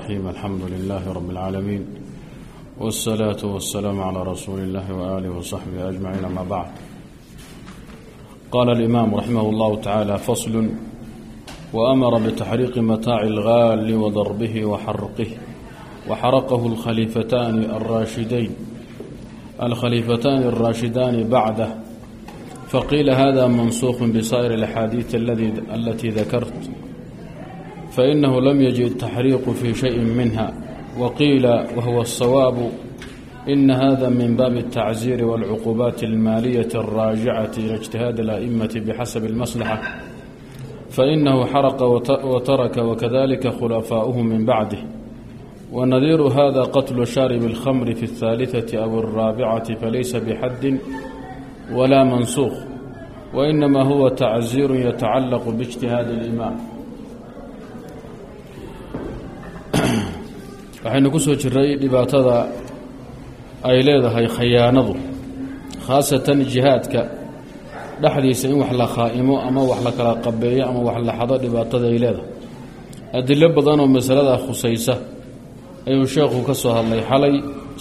الرحيم الحمد لله رب العالمين والصلاة والسلام على رسول الله وآله وصحبه أجمعين أما بعد قال الإمام رحمه الله تعالى فصل وأمر بتحريق متاع الغال وضربه وحرقه وحرقه الخليفتان الراشدين الخليفتان الراشدان بعده فقيل هذا منسوخ بسائر الأحاديث التي ذكرت fainahu lam yajid taxriiqu fii shayin minha wa qiila wahuwa asawaabu ina hada min baabi altacsiiri waalcuqubaati almaaliyati alraajicati ila ijtihaadi ala'immati bixasabi almaslaxa fainahu xaraqa wataraka wakadalika khulafaa'uhu min bacdih ونdير hda qتل شhارب الخمر في الثالثة أو الراaبعة فليس بxد ولا منسوخ وإنma هو تعزير يتعلق باجتهاaد الإمام. Waxaynu ku soo jiray dhibaatada ay leedahay khayaanadu khaasatan jihaadka dhexdiisa in wax la khaa'imo ama wax la kala qabeeyo ama wax la xado dhibaatada ay leedahay. Adilo badan oo masalada khusaysa ayuu sheekhu ka soo hadlay xalay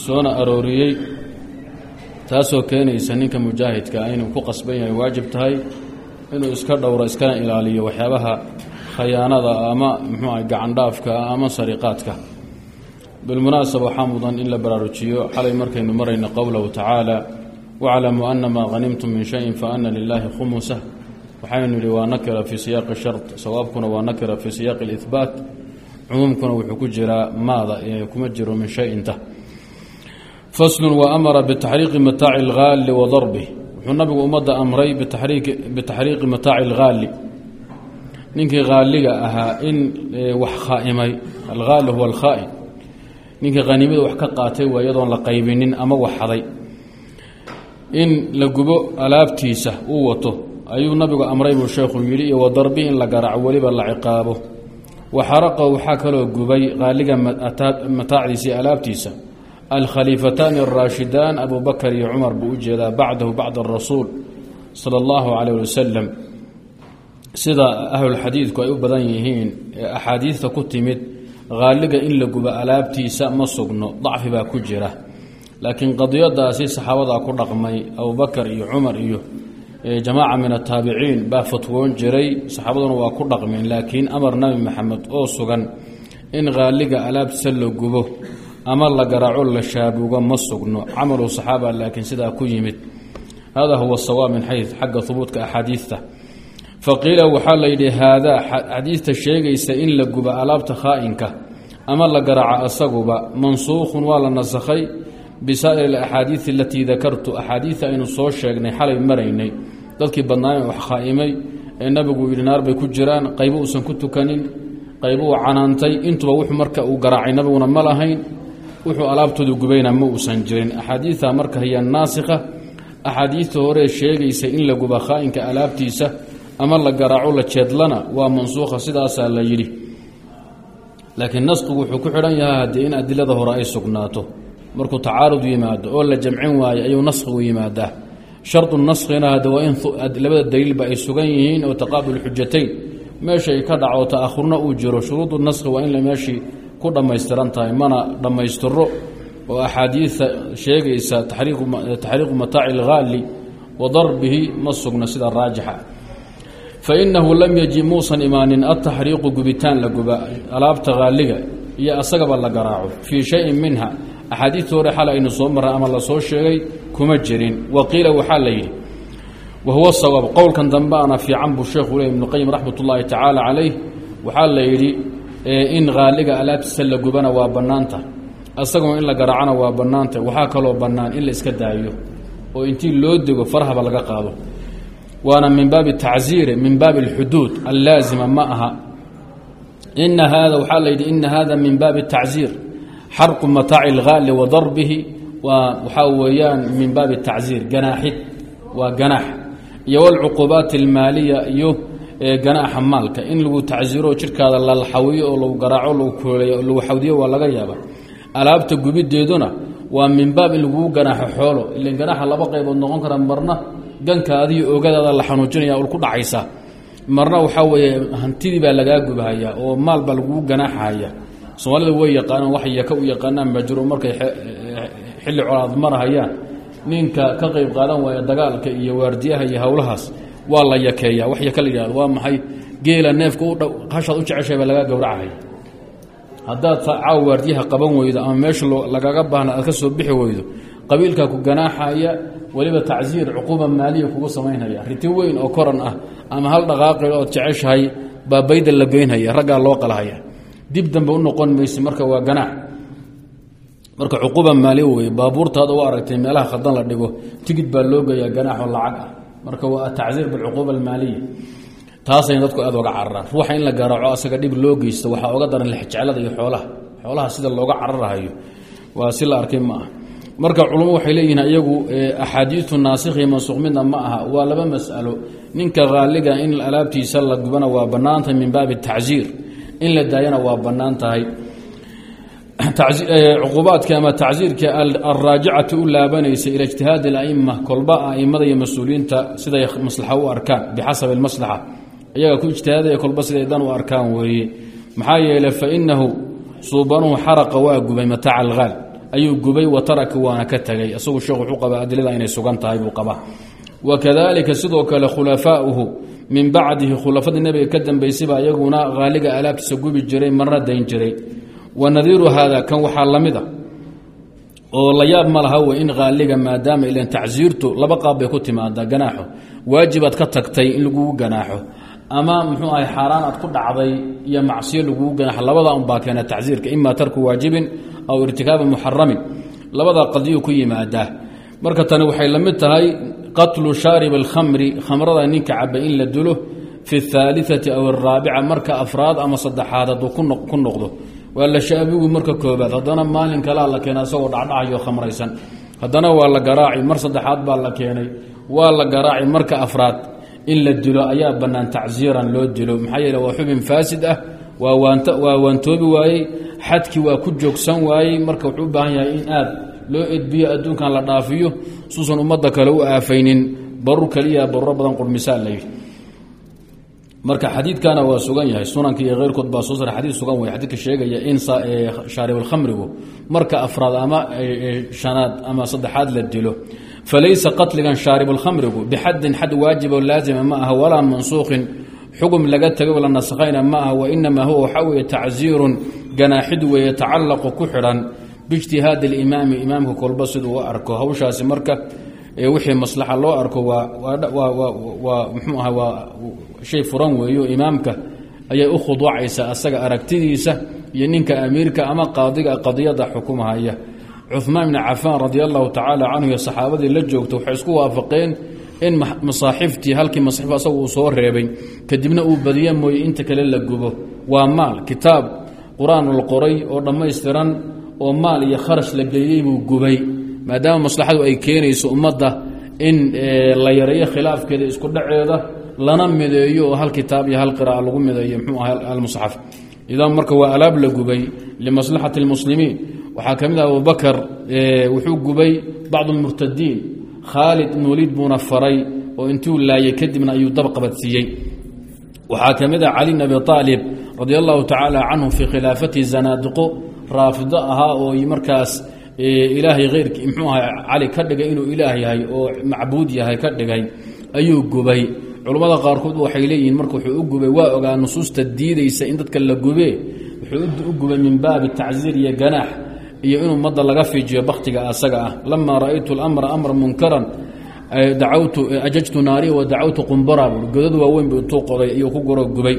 soona arooriyey taasoo keenaysa ninka mujaahidka inuu ku qasban yahay waajib tahay inuu iska dhowro iskana ilaaliyo waxyaabaha khayaanada ama muxuu ah gacandhaafka ama sariqaadka bilmunaasaba waxaa mudan in la baraarujiyo xalay markaynu marayno qowlahu tacaala waclamuu ana maa hanimtum min shayin faana lilaahi khumusah waxaynu yidhi waa nakira fii siyaaqi shart sawaabkuna waa nakira fii siyaaqi اlihbaat cumuumkuna wuxuu ku jiraa maada kuma jiro min shayinta faslu waamara bitaxriiqi mataaci اlgaali wa darbih wuxuu nabigu ummadda amray bitaxriiqi mataaci اlgaali ninkii haaliga ahaa in wax khaaimay alhaali huwa alkhaa'in ninkii haniimada wax ka qaatay waa iyadoon la qaybinin ama waxaday in la gubo alaabtiisa uu wato ayuu nabigu amray buu sheekhu yidhi iyo wa darbi in la garaaco weliba la ciqaabo. Wa xaraqahu waxaa kaloo gubay haaliga mataacdiisii alaabtiisa. Alkhaliifataani araashidaan abu bakar iyo cumar buu u jeedaa bacdahu bacda arasuul sala allahu calayh wasalam sida ahlulxadiidku ay u badan yihiin ee axaadiidta ku timid haaliga in la gubo alaabtiisa ma sugno dacfi baa ku jira. Laakiin qadiyadaasi saxaabadaa ku dhaqmay abubakar iyo cumar iyo jamaaca min ataabiciin baa fatwoon jiray saxaabaduna waa ku dhaqmeen. Laakiin amar nabi maxamed oo sugan in haaliga alaabtiisa la gubo ama la garaaco la shaabugo ma sugno. Camalu saxaaba laakiin sidaa ku yimid. Hada huwa sawaab min xayu xagga hubuudka axaadiidta faqiila waxaa la yidhi haadaa xadiidta sheegaysa in la guba alaabta khaa'inka ama la garaaca asaguba mansuukhun waa la nasakhay bisaa'ir alaxaadiidi alatii dakartu. Axaadiidta aynu soo sheegnay xalay maraynay. Dadkii badnaayen wax khaa'imay ee nabigu yidhi naar bay ku jiraan qaybo uusan ku tukanin qaybo uu canaantay intuba wuxuu marka uu garaacay nabiguna ma lahayn wuxuu alaabtoodu gubayna ma uusan jirin. Axaadiidta marka hiya naasikha axaadiidta hore sheegaysa in la guba khaa'inka alaabtiisa ama la garaaco la jeedlana waa mansuukha sidaasaa la yidhi. Laakiin nasqigu wuxuu ku xidhan yahay haddii in adilada hore ay sugnaato. Markuu tacaarud yimaado oo la jamcin waayo ayuu naskhigu yimaadaa. Shardu naskhina hadda waa in labada daliilba ay sugan yihiin oo taqaabul xujatayn meeshay ka dhaco ta'ahurna uu jiro. Shuruudu naskhi waa in meeshii ku dhammaystiran tahay mana dhammaystiro oo axaadiida sheegaysa taxriiqu mataaci alghaali wa darbihi ma sugna sida raajixa fainahu lam yaji muusan imaanin altaxriiqu gubitaan la guba alaabta haaliga iyo asagaba la garaaco fii shayin minha axaadiidta hore xal aynu soo maray ama la soo sheegay kuma jirin wa qiila waxaa la yidhi wa huwa sawaab qowlkan dambeana fiican buu sheekhu le ibnu qayim raxmat ullaahi tacaala calayh waxaa la yidhi in haaliga alaabtiisa la gubana waa bannaanta asagoo in la garaacana waa bannaanta waxaa kaloo bannaan in la iska daayo oo intii loo dego farhaba laga qaado waana min baabi tacziiri min baabi alxuduud allaazima ma aha. Ina hada waxaa la yidhi ina hada min baabi tacziir xarqu mataaci alghaali wa darbihi waa waxaa weeyaan min baabi tacziir ganaaxid waa ganaax. Iyo walcuquubaat almaaliya iyo ganaaxa maalka. In lagu tacziiro jirkaada lalaxawiyo oo lagu garaaco lagu kooleeyo oo lagu xawdiyo waa laga yaaba alaabta gubideeduna waa min baab in laguu ganaaxo xoolo gankaadiiyo oogadaada la xanuujinaya ul ku dhacaysa. Marna waxaa weeye hantidii baa lagaa gubahaya oo maal baa laguu ganaaxahaya soomaalida way yaqaanaan wax yaka u yaqaanaan majruur markay xilli colaad marahayaan. Ninka ka qayb qaadan waaya dagaalka iyo waardiyaha iyo howlahaas waa la yakeeya wax yaka la yihahdo waa maxay? Geela neefka hashaad u jeceshay baa laga gowracahaya haddaad caaw waardiyaha qaban weydo ama meesha lagaga baahna aad ka soo bixi weydo qabiilkaa ku ganaaxaya weliba tacsiir cuquuba maaliya kugu samaynhaya riti weyn oo koran ah ama hal dhaqaaqil ood jeceshahay baa la geynhaya raggaa loo qalahaya. Dib dambe u noqon mayse marka waa ganaax. Marka cuquuba maaliya wey baabuurtaada u aragtay meelaha khaldan la dhigo tigid baa loo geeyaa ganaaxoo lacag ah. Marka waa tacsiir bilcuquuba almaaliya taasayna dadku aad oga cararaan. Ruuxa in la garaaco asaga dhib loo geysto waxaa oga daran lexjeclada iyo xoolaha. Xoolaha sida looga cararahayo waa si la arkay ma ah marka culummo waxay leeyihiin iyagu axaadiiu naasikhi mansuuq midna ma aha. Waa laba mas'alo. Ninka haaliga in alaabtiisa la gubana waa bannaan tahay min baabi tacsiir in la daayana waa bannaan tahay. Cuquubaadka ama tacsiirka alraajicati u laabanaysa ila ijtihaadi alaima kolba aimada iyo mas'uuliyiinta siday maslaxa u arkaan bixasabi almaslaxa. Iyaga ku ijtihaadaya kolba siday dan u arkaan weeye. Maxaa yeeley fa inahu suubanuhu xaraqa waa gubay mataaca alhaal ayuu gubay wa taraka waana ka tegay isagu sheekh wuxuu qabaa adilada inay sugan tahay buu qabaa. Wa kadalika sidoo kale khulafaauhu min bacdihi khulafadii nebiga ka dambaysayba iyaguna haaliga alaabtiisa gubi jiray marna dayn jiray. Wa nadiiru haada kan waxaa la mid a oo la yaab ma laha wey in haaliga maadaama ilan tacsiirtu laba qaab bay ku timaadaa ganaaxo. Waajibaad ka tagtay in lagugu ganaaxo ama muxuu ahay xaaraan aad ku dhacday iyo macsiyo lagugu ganaaxo labada unbaa keena tacsiirka ima tarku waajibin aw irtikaaba muxaramin labadaa qadiyu ku yimaadaa. Marka tani waxay la mid tahay qatlu shaarib alkhamri khamrada ninka cabay in la dilo fi اhaaliثati aw araabica marka afraad ama saddexaad hadduu ku noqdo. Waa shaabigu marka koobaad haddana maalin kalaa la keena isagoo dhacdhacayo khamraysan. Haddana waa la garaaci mar saddexaad baa la keenay. Waa la garaaci marka afraad in la dilo ayaa bannaan tacsiiran loo dilo. Maxaa yeele waa xubin faasid ah waa waa waantoobi waayey xadkii waa ku joogsan waayey. Marka wuxuu u baahan yahay in aad loo edbiyo adduunkan la dhaafiyo suusan ummadda kale u aafaynin. Barur keliya baruro badan qurmisaa layidhi marka xadiidkana waa sugan yahay sunanka iyo keyrkood baa soo sar xadiid sugan wey xadiidka sheegaya in shaaribulkhamrigu marka afraad ama shanaad ama saddexaad la dilo falaysa qatligan shaaribulkhamrigu bixaddin xad waajiboo laazima ma aha walaa mansuuqin xugum laga tego la nasakhayna ma aha wainamaa huwa waxaa weeye tacsiirun ganaaxid weeye yatacallaqu ku xidhan biijtihaadi alimaami imaamka kolba siduu u arko hawshaasi marka wixii maslaxa loo arko waa mxuu aha waa shay furan weeyo imaamka ayay u khuduucaysaa asaga aragtidiisa iyo ninka amiirka ama qaadiga qadiyada xukumahaya cumaan bni cafaan radi allahu tacaala canhu iyo saxaabadii la joogta waxay isku waafaqeen in masaaxiftii halkii masxif asagu uu soo reebay kadibna uu badiya mooye inta kale la gubo. Waa maal kitaab qur'aan la qoray oo dhammaystiran oo maal iyo kharash la geliyey gubay. Maadaama maslaxadu ay keenayso ummadda in la yareeyo khilaafkeeda isku dhaceeda lana mideeyo oo hal kitaab iyo hal qira'a lagu mideeyo mxuu aha almusxaf idan marka waa alaab la gubay limaslaxati اlmuslimiin waxaa ka mid ah abubakar wuxuu gubay bacdu اlmurtadiin khaalid ibn waliid buuna faray oo intuu laayay kadibna ayuu dab qabadsiiyey. Waxaa ka mid ah abi aalib radi allahu tacaala canhu fii khilaafatihi zanaadiqo raafido ahaa oo markaas ilaahay heyrkii mxuu aha cali ka dhigay inuu ilaah yahay oo macbuud yahay ka dhigay ayuu gubay. Culammada qaarkood waxay leeyihiin marka wuxuu u gubay waa ogaa nusuusta diidaysa in dadka la gubee? Wuxuu u gubay min baabi tacsiir iyo ganaax iyo in ummadda laga fiijiyo bakhtiga asaga ah. Lama ra'aytu اlamra amra munkaran dacawtu ajajtu naariya wa dacawtu qumbara buui godad waaweyn bu intuu iyuu ku goro gubay.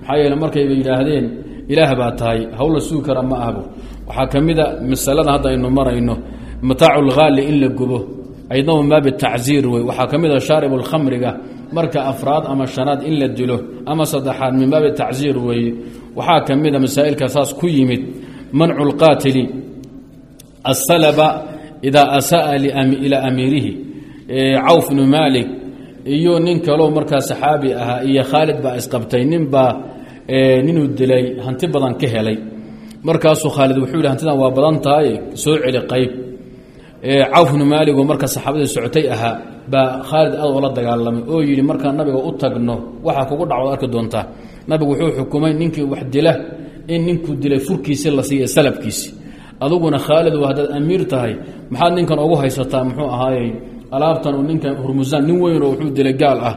Maxaa yeele markayba yidhaahdeen ilaah baa tahay hawla sugi kara ma ahbu waxaa ka mida masalada hadda aynu marayno. Mataacu lhaali in gubo aydna min baabi tacsiir wey waxaa ka mid a shaarib lkhamriga marka afraad ama shanaad in la dilo ama saddexaad min baabi tacsiir weeye waxaa ka mida masaa'ilka saas ku yimid mancu lqaatili asalaba idaa asa'a ilaa amiirihi cawf bnu maalik iyo nin kaloo markaa saxaabi ahaa iyo khaalid baa isqabtay nin baa ninuu dilay hanti badan ka helay markaasuu khaalid wuxuu yidhi hantidan waa badan tahay soo celi qayb cawf bnu maaligoo marka saxaabadii socotay ahaa baa khaalid aad oola dagaalamay oo yidhi markaan nabiga u tagno waxaa kugu dhacdo arki doontaa nabigu wuxuu xukumay ninkii wax dila in ninkuu dilay furkiisi la siiya aduguna khaalid haddaad amiir tahay maxaad ninkan ugu haysataa muxuu ahaayey alaabtan uu ninkan hurmusaan nin weyn oo wuxuu dilay gaal ah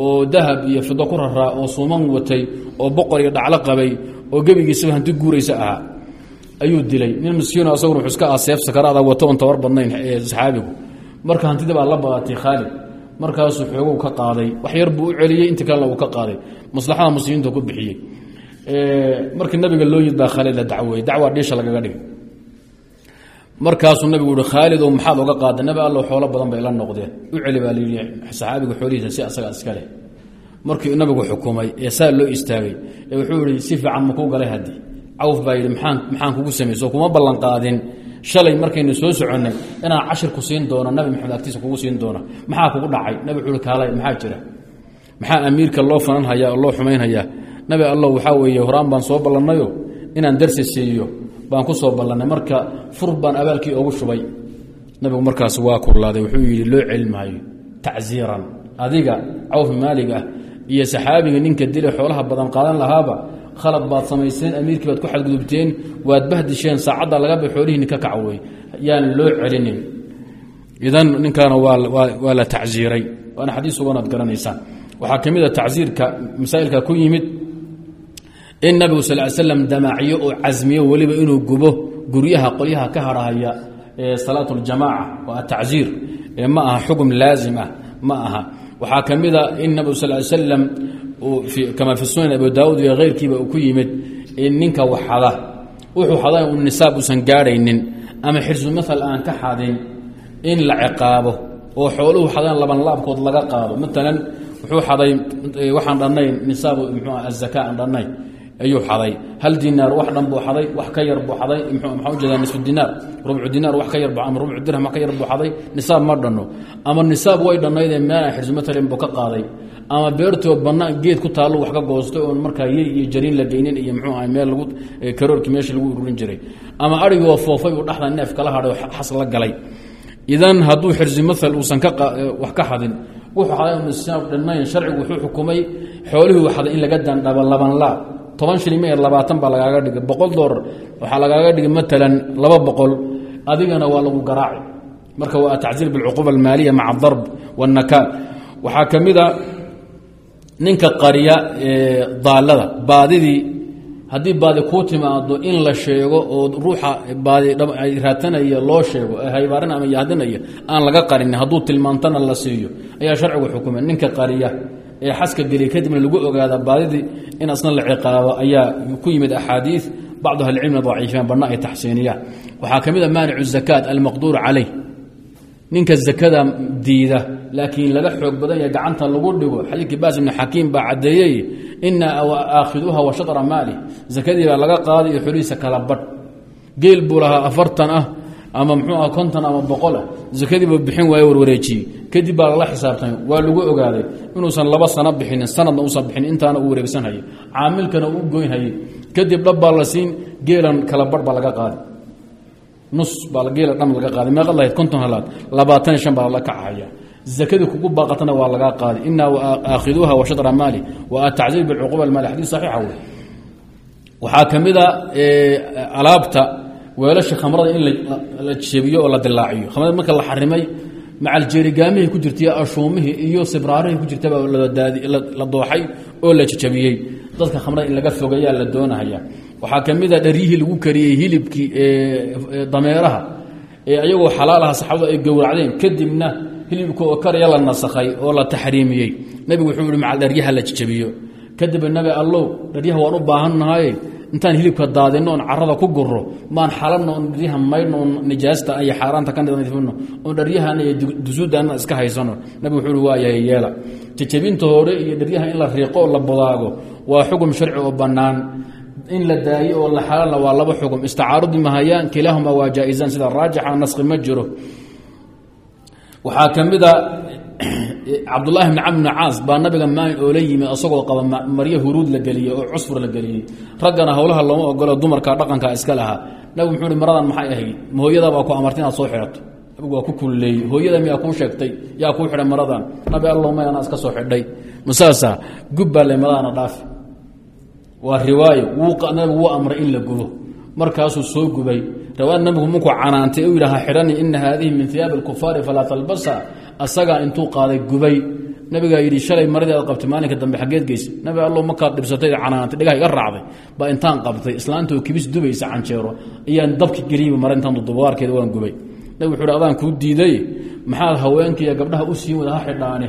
oo dahab iyo fido ku raraa oo suuman watay oo boqor iyo dhaclo qabay oo gebigiisaba hanti guuraysa ahaa. Ayuu dilay. Nin miskiino asaguna wuxuu iska aseef sakaraada wato oon tabar badnayn saxaabigu. Marka hantidii baa la badatay khaalid markaasuu xoogow ka qaaday. Wax yar buu u celiyey inta kalena uu ka qaaday. Maslaxada muslimiinta ku bixiyey. Markii nabiga loo yid baa khaalid la dacweeyey dacwaa dhiisha lagaga dhigay markaasuu nabigu yihi khaalidow maxaad oga qaada nabi allow xoolo badan bay la noqdeen. U celi baa layidhi saxaabiga xoolihiisa si asagaa iska markii nabigu xukumay ee saa loo istaagay ee wuxuu yihi si fiican makuu galay haddi cawf baa yidhi maxaan kugu samayso kuma ballan qaadin. Shalay markaynu soo soconnay inaan cashir ku siin doono nabi maxamed agtiisa kugu siin doona maxaa kugu dhacay? Nabi wuxuu hi kaalay maxaa jira? Maxaa amiirka loo fananhayaa oo loo xumaynhayaa? Nabi allow waxaa weeye horaan baan soo ballannayo? Inaan darsi siiyo baan ku soo ballannay marka fur baan abaalkii ogu shubay. Nabigu markaas waa kurlaaday wuxuu yidhi loo celi maayo tacsiiran. Adiga cawf maalig ah iyo saxaabiga ninka dile xoolaha badan qaadan lahaaba khalad baad samayseen amiirkii baad ku xadgudubteen waad bahdisheen saacadda laga ba xoolihiini ka kacwey yaan loo celinin. Idan ninkaana waa la tacsiiray. Waana xadiis suganaad garanaysaan. Waxaa ka mid a tacsiirka masaa'ilka ku yimid in nabigu sal l slam damaaciyo oo casmiyo weliba inuu gubo guryaha qolyaha ka harhaya salaat اljamaaca waa atacsiir ma aha xukm laazim ah ma aha. Waxaa ka mida in nabigu sal slam kama fi sunan abu daauud iyo keyrkiiba ku yimid in ninka waxada wuxuu xada u nisaab uusan gaadhaynin ama xirsu maal aan ka xadin in la ciqaabo oo xooluhu xadaan laban laabkood laga qaado. Maalan wuxuu xaday waxaan dhannayn nisaab mxu azaka aan dhannayn ayuu xaday. Hal dinaar wax dhan buu xaday wax ka yar buu xaday. Maxaa u jeedaa nisfu dinaar. Rubcu dinaar wax ka yar ama rubcu dirham wax ka yar buu xaday. Nisaab ma dhanno. Ama nisaab way dhannaydee meelaan xirsu matalin buu ka qaaday. Ama beertoo bannaan geed ku taallo wax ka goostay oon markaa yey iyo jariin la geynin iyo muxuu ahay meel lagu karoorkii meesha lagu ururin jiray. Ama arigoo foofay uu dhexda neef kala hadhay xas la galay. Idan hadduu xirsi maal uusan wax ka xadin wuxuu xaday nisaab dhannayn sharcigu wuxuu xukumay xoolihii xaday in laga dandhabo laban laab toban shilin me labaatan baa lagaaga dhigay. Boqol doolar waxaa lagaaga dhigay maalan laba boqol. Adigana waa lagu garaaci marka waa tacsiir bilcuquba almaaliya maca adarb waannakaal waxaa ka mid a ninka qariya daallada baadidii haddii baadi kuu timaado in la sheego oo ruuxa baadi raatanaya loo sheego ee haybaarin ama yahdinaya aan laga qarin hadduu tilmaantana la siiyo ayaa sharcigu xukumay. Ninka qariya ee xaska geliya kadibna lagu ogaada baadidii in asna la ciqaabo ayaa ku yimid axaadiid bacdu ahlicilmi daciifiyaan banna ay taxsiiniyaan. Waxaa ka mid a maanicu zakaat almaqduur calayh ninka zakada diida laakiin laga xoog badan yahe gacanta lagu dhigo xadiidkii baas ibni xakiim baa caddeeyey ina aakhiduuha wa shatra maali. Zakadii laga qaaday iyo xolihiisa kala badh. Geel buu lahaa afartan ah ama muxuu ah konton ama boqol ah. Bixin waaye warwareejiyey kadib baa lala xisaabtamay waa lagu ogaaday inuusan laba sano bixinin sanadna uusan bixinin intaana uu wareegsanhayay caamilkana uu goynhayay. Kadib dhab baa la siin geelan kala baa laga qaaday. Nus baa geela dham laga qaaday. Meeqad lahayd konton halaad labaatan iyo shan baa la kacahaya zakadii kugu baaqatana waa lagaa qaaday. Inaa aakhiduuha wa shatra maali wa atacziir bilcuquba almaali xadiis saxiixa wey waxaa ka mid alaabta weelasha khamrada in la jebiyo oo la dilaaciyo khamrada marka la xarimay macaljeerigaamihii ku jirtay ashuumihii iyo sibraarihii ku jirtaba la dooxay oo la jejabiyey dadka khamrada in laga fogeeyaa la doonahaya. Waxaa ka mid a dharyihii lagu kariyey hilibkii dameeraha ee ayagoo xalaalaha saxaabadu ay gowracdeen. Kadibna hilibka oo karya la nasakhay oo la taxriimiyey. Nebigu wuxuu yihi macal dharyaha la jejabiyo. Kadibna nabi allow dharyaha waan u baahannahaye intaan hilibka daadinno oon carada ku guro maan xalanno oon dharyaha maydhno oon nijaasta iyo xaaraanta ka nadiifino oon dharyahana iyo dusuudana iska haysano nabigu wuxuu uhi waa yahay yeela. Jejabinta hore iyo dharyaha in la riiqo oo la bodaago waa xugum sharci oo bannaan. In la daayo oo la xalaalna waa laba xugum. Istacaarudi mahayaan kilaahuma waa jaa-isaan sida raajixa naskhi ma jiro waxaa ka mid a cabdulahi bn camr bn caas baa nabiga maalin oo la yimi isagoo qaba maryo huruud la geliyey oo cusfur la geliyey. Raggana howlaha looma ogolo dumarka dhaqanka iska lahaa nabigu muxuu hi maradan maxay ahayd? Ma hooyadaa baa ku amartay inaad soo xidhato. Nabigu waa ku kulleeyey hooyada miyaa kuu sheegtay? Yaa kuu xidhay maradan. Nabi allow may iska soo xidhay. Masaasa gub baa le dhaafi waa riwaayo. Nabigu wuu amray in la gubo. Markaasuu soo gubay riwaayad nabigu markuu canaantay u yidhaha xidhani ina haadihi min hiyaabi alkufaari falaa talbasa. Asagaa intuu qaaday gubay. Nabigaa yidhi shalay maradii aad qabtay maalinka dambe xaggeed geysa nabi allow markaad dhibsatay canaantay dhagaha iga raacday. Baa intaan qabtay islaantoo kibis dubaysa canjeero. Ayaan dabki geliyba mara intaan waan gubay. Nabig wuxu uhi adaan diiday. Maxaad haweenkaiyo gabdhaha u siin wada ha xidhaane.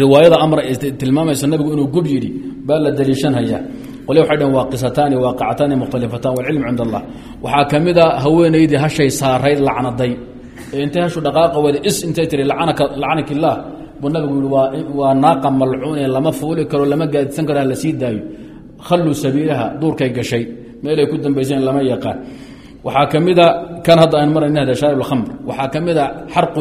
Riwaayada amr tilmaamaysa nabigu inuu gub yidhi baa la daliishanhayaa qolya waxay dhaheen waa qisataani waaqicataani mukhtalifatan walcilmu cind allah. Waxaa ka mid a hashay saarayd lacnaday. Ee intay hashu wada is intay tiri lacnak illaah buu nabigu yihi waa naaqa malcuune lama fuuli karo lama gaadisan karo hala sii daayo. Sabiilaha duurkay gashay. Meelay ku dambayseen lama yaqaan. Waxaa ka kan hadda aan marayna shaarib alkhamr waxaa ka mid a xarqu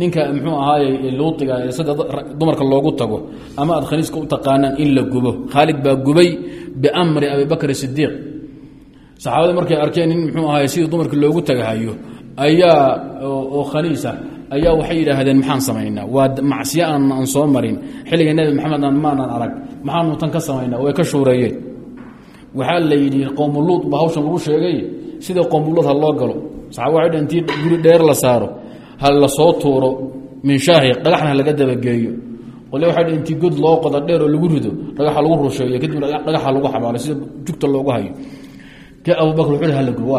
ninka muxuu ahaaye luuiga sida dumarka loogu tago ama aad khaniiska u taqaanaan in la gubo. Khaalid baa gubay biamri abi bakr sidiiq saxaabadii markay arkeen in muxuu ahaay sidii dumarka loogu tagahayo ayaa oo khaniisa ayaa waxay yidhaahdeen maxaan samaynaa waa macsiyo aan soo marin. Xilliga nebi maxamed aan maanan arag. Maxaanu tan ka samaynaa? Way ka shuureeyeen waxaa la yidhi qowmuluud ba hawshan lagu sheegay sida qowmuluud ha loo galo. Saxaaba waxay dhn intii guri dheer la saaro ha soo tuuro min shaahi dhagaxna ha laga dabageeyo. Qole dh intii god loo qoda dheer oo lagu rido dhagaxa lagu rusheeyo kadib dhagaxa lagu xabaalo sida jugta loogu hayo. Abubakr wuxuu hala gubo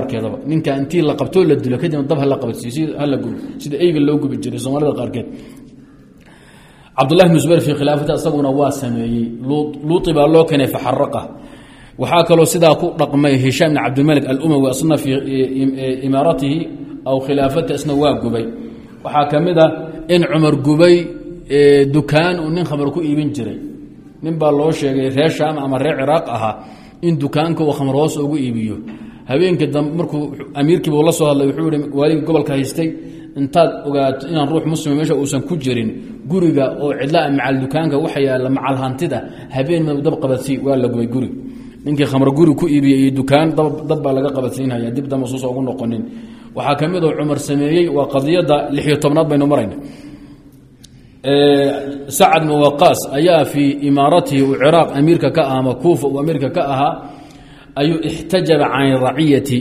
ninka intii la qabtoo la dilo kadibna dab hala qabadsiiyo hala gubo sida eyga loo gubi soomaalida qaarkeed. Cabdullahi bn zubayr fii khilaafati isaguna waa sameeyey. Luuti loo keenay faxaraqa waxaa kaloo sidaa ku dhaqmay hishaam bn cabdilmalik alumawi asna fii imaaratihi aw khilaafati isna waa gubay waxaa ka mid a in cumar gubay dukaan uu nin khamar ku iibin jiray. Nin baa loo sheegay reer shaam ama reer ciraaq ahaa in dukaanka uu khamar hoos ugu iibiyo. Habeenkii dambe markuu amiirkiibuu la soo hadlay wuxuu ihi waaligii gobolka haystay intaad ogaato inaan ruux muslima meesha uusan ku jirin. Guriga oo cidlaa macal dukaanka waxa yaalla macal hantida habeen madu dab qabadsi waa la gubay guri. Ninkii khamr guri ku iibiyey iyo dukaan dab baa laga qabadsiinhaya dib damba suusa ugu noqonin waxaa ka mid oo cumar sameeyey waa qadiyadda lixiyo tobnaad baynu marayna sacad bn waqaas ayaa fii imaaratihi uu ciraaq amiirka ka ah ama kuufa uu amiirka ka ahaa ayuu ixtajaba can raciyati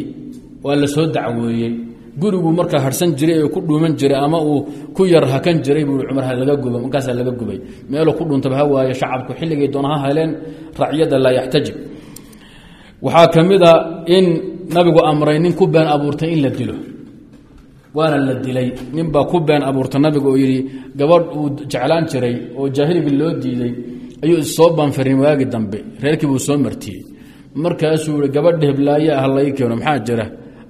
waa soo dacweeyey. Guriguu markaa harsan jiray ku dhuuman jiray ama uu ku yar hakan jiray buu cumar laga guba markaasaa laga gubay. Meeluu ku dhuuntaba ha waaye shacabku xilligay doona ha heleen raciyadda laa yaxtajib. Waxaa ka mid a in nabigu amray nin ku been abuurtay in la dilo. Waana la dilay. Ninbaa ku been abuurta nabiga oo yidhi gabadh uu jeclaan jiray oo jaahiligi loo diiday ayuu issoo banfirin waagi dambe reerkii buu soo martiyey. Markaasuu yihi gabadh heblaaye ah lai keeno maxaa jira?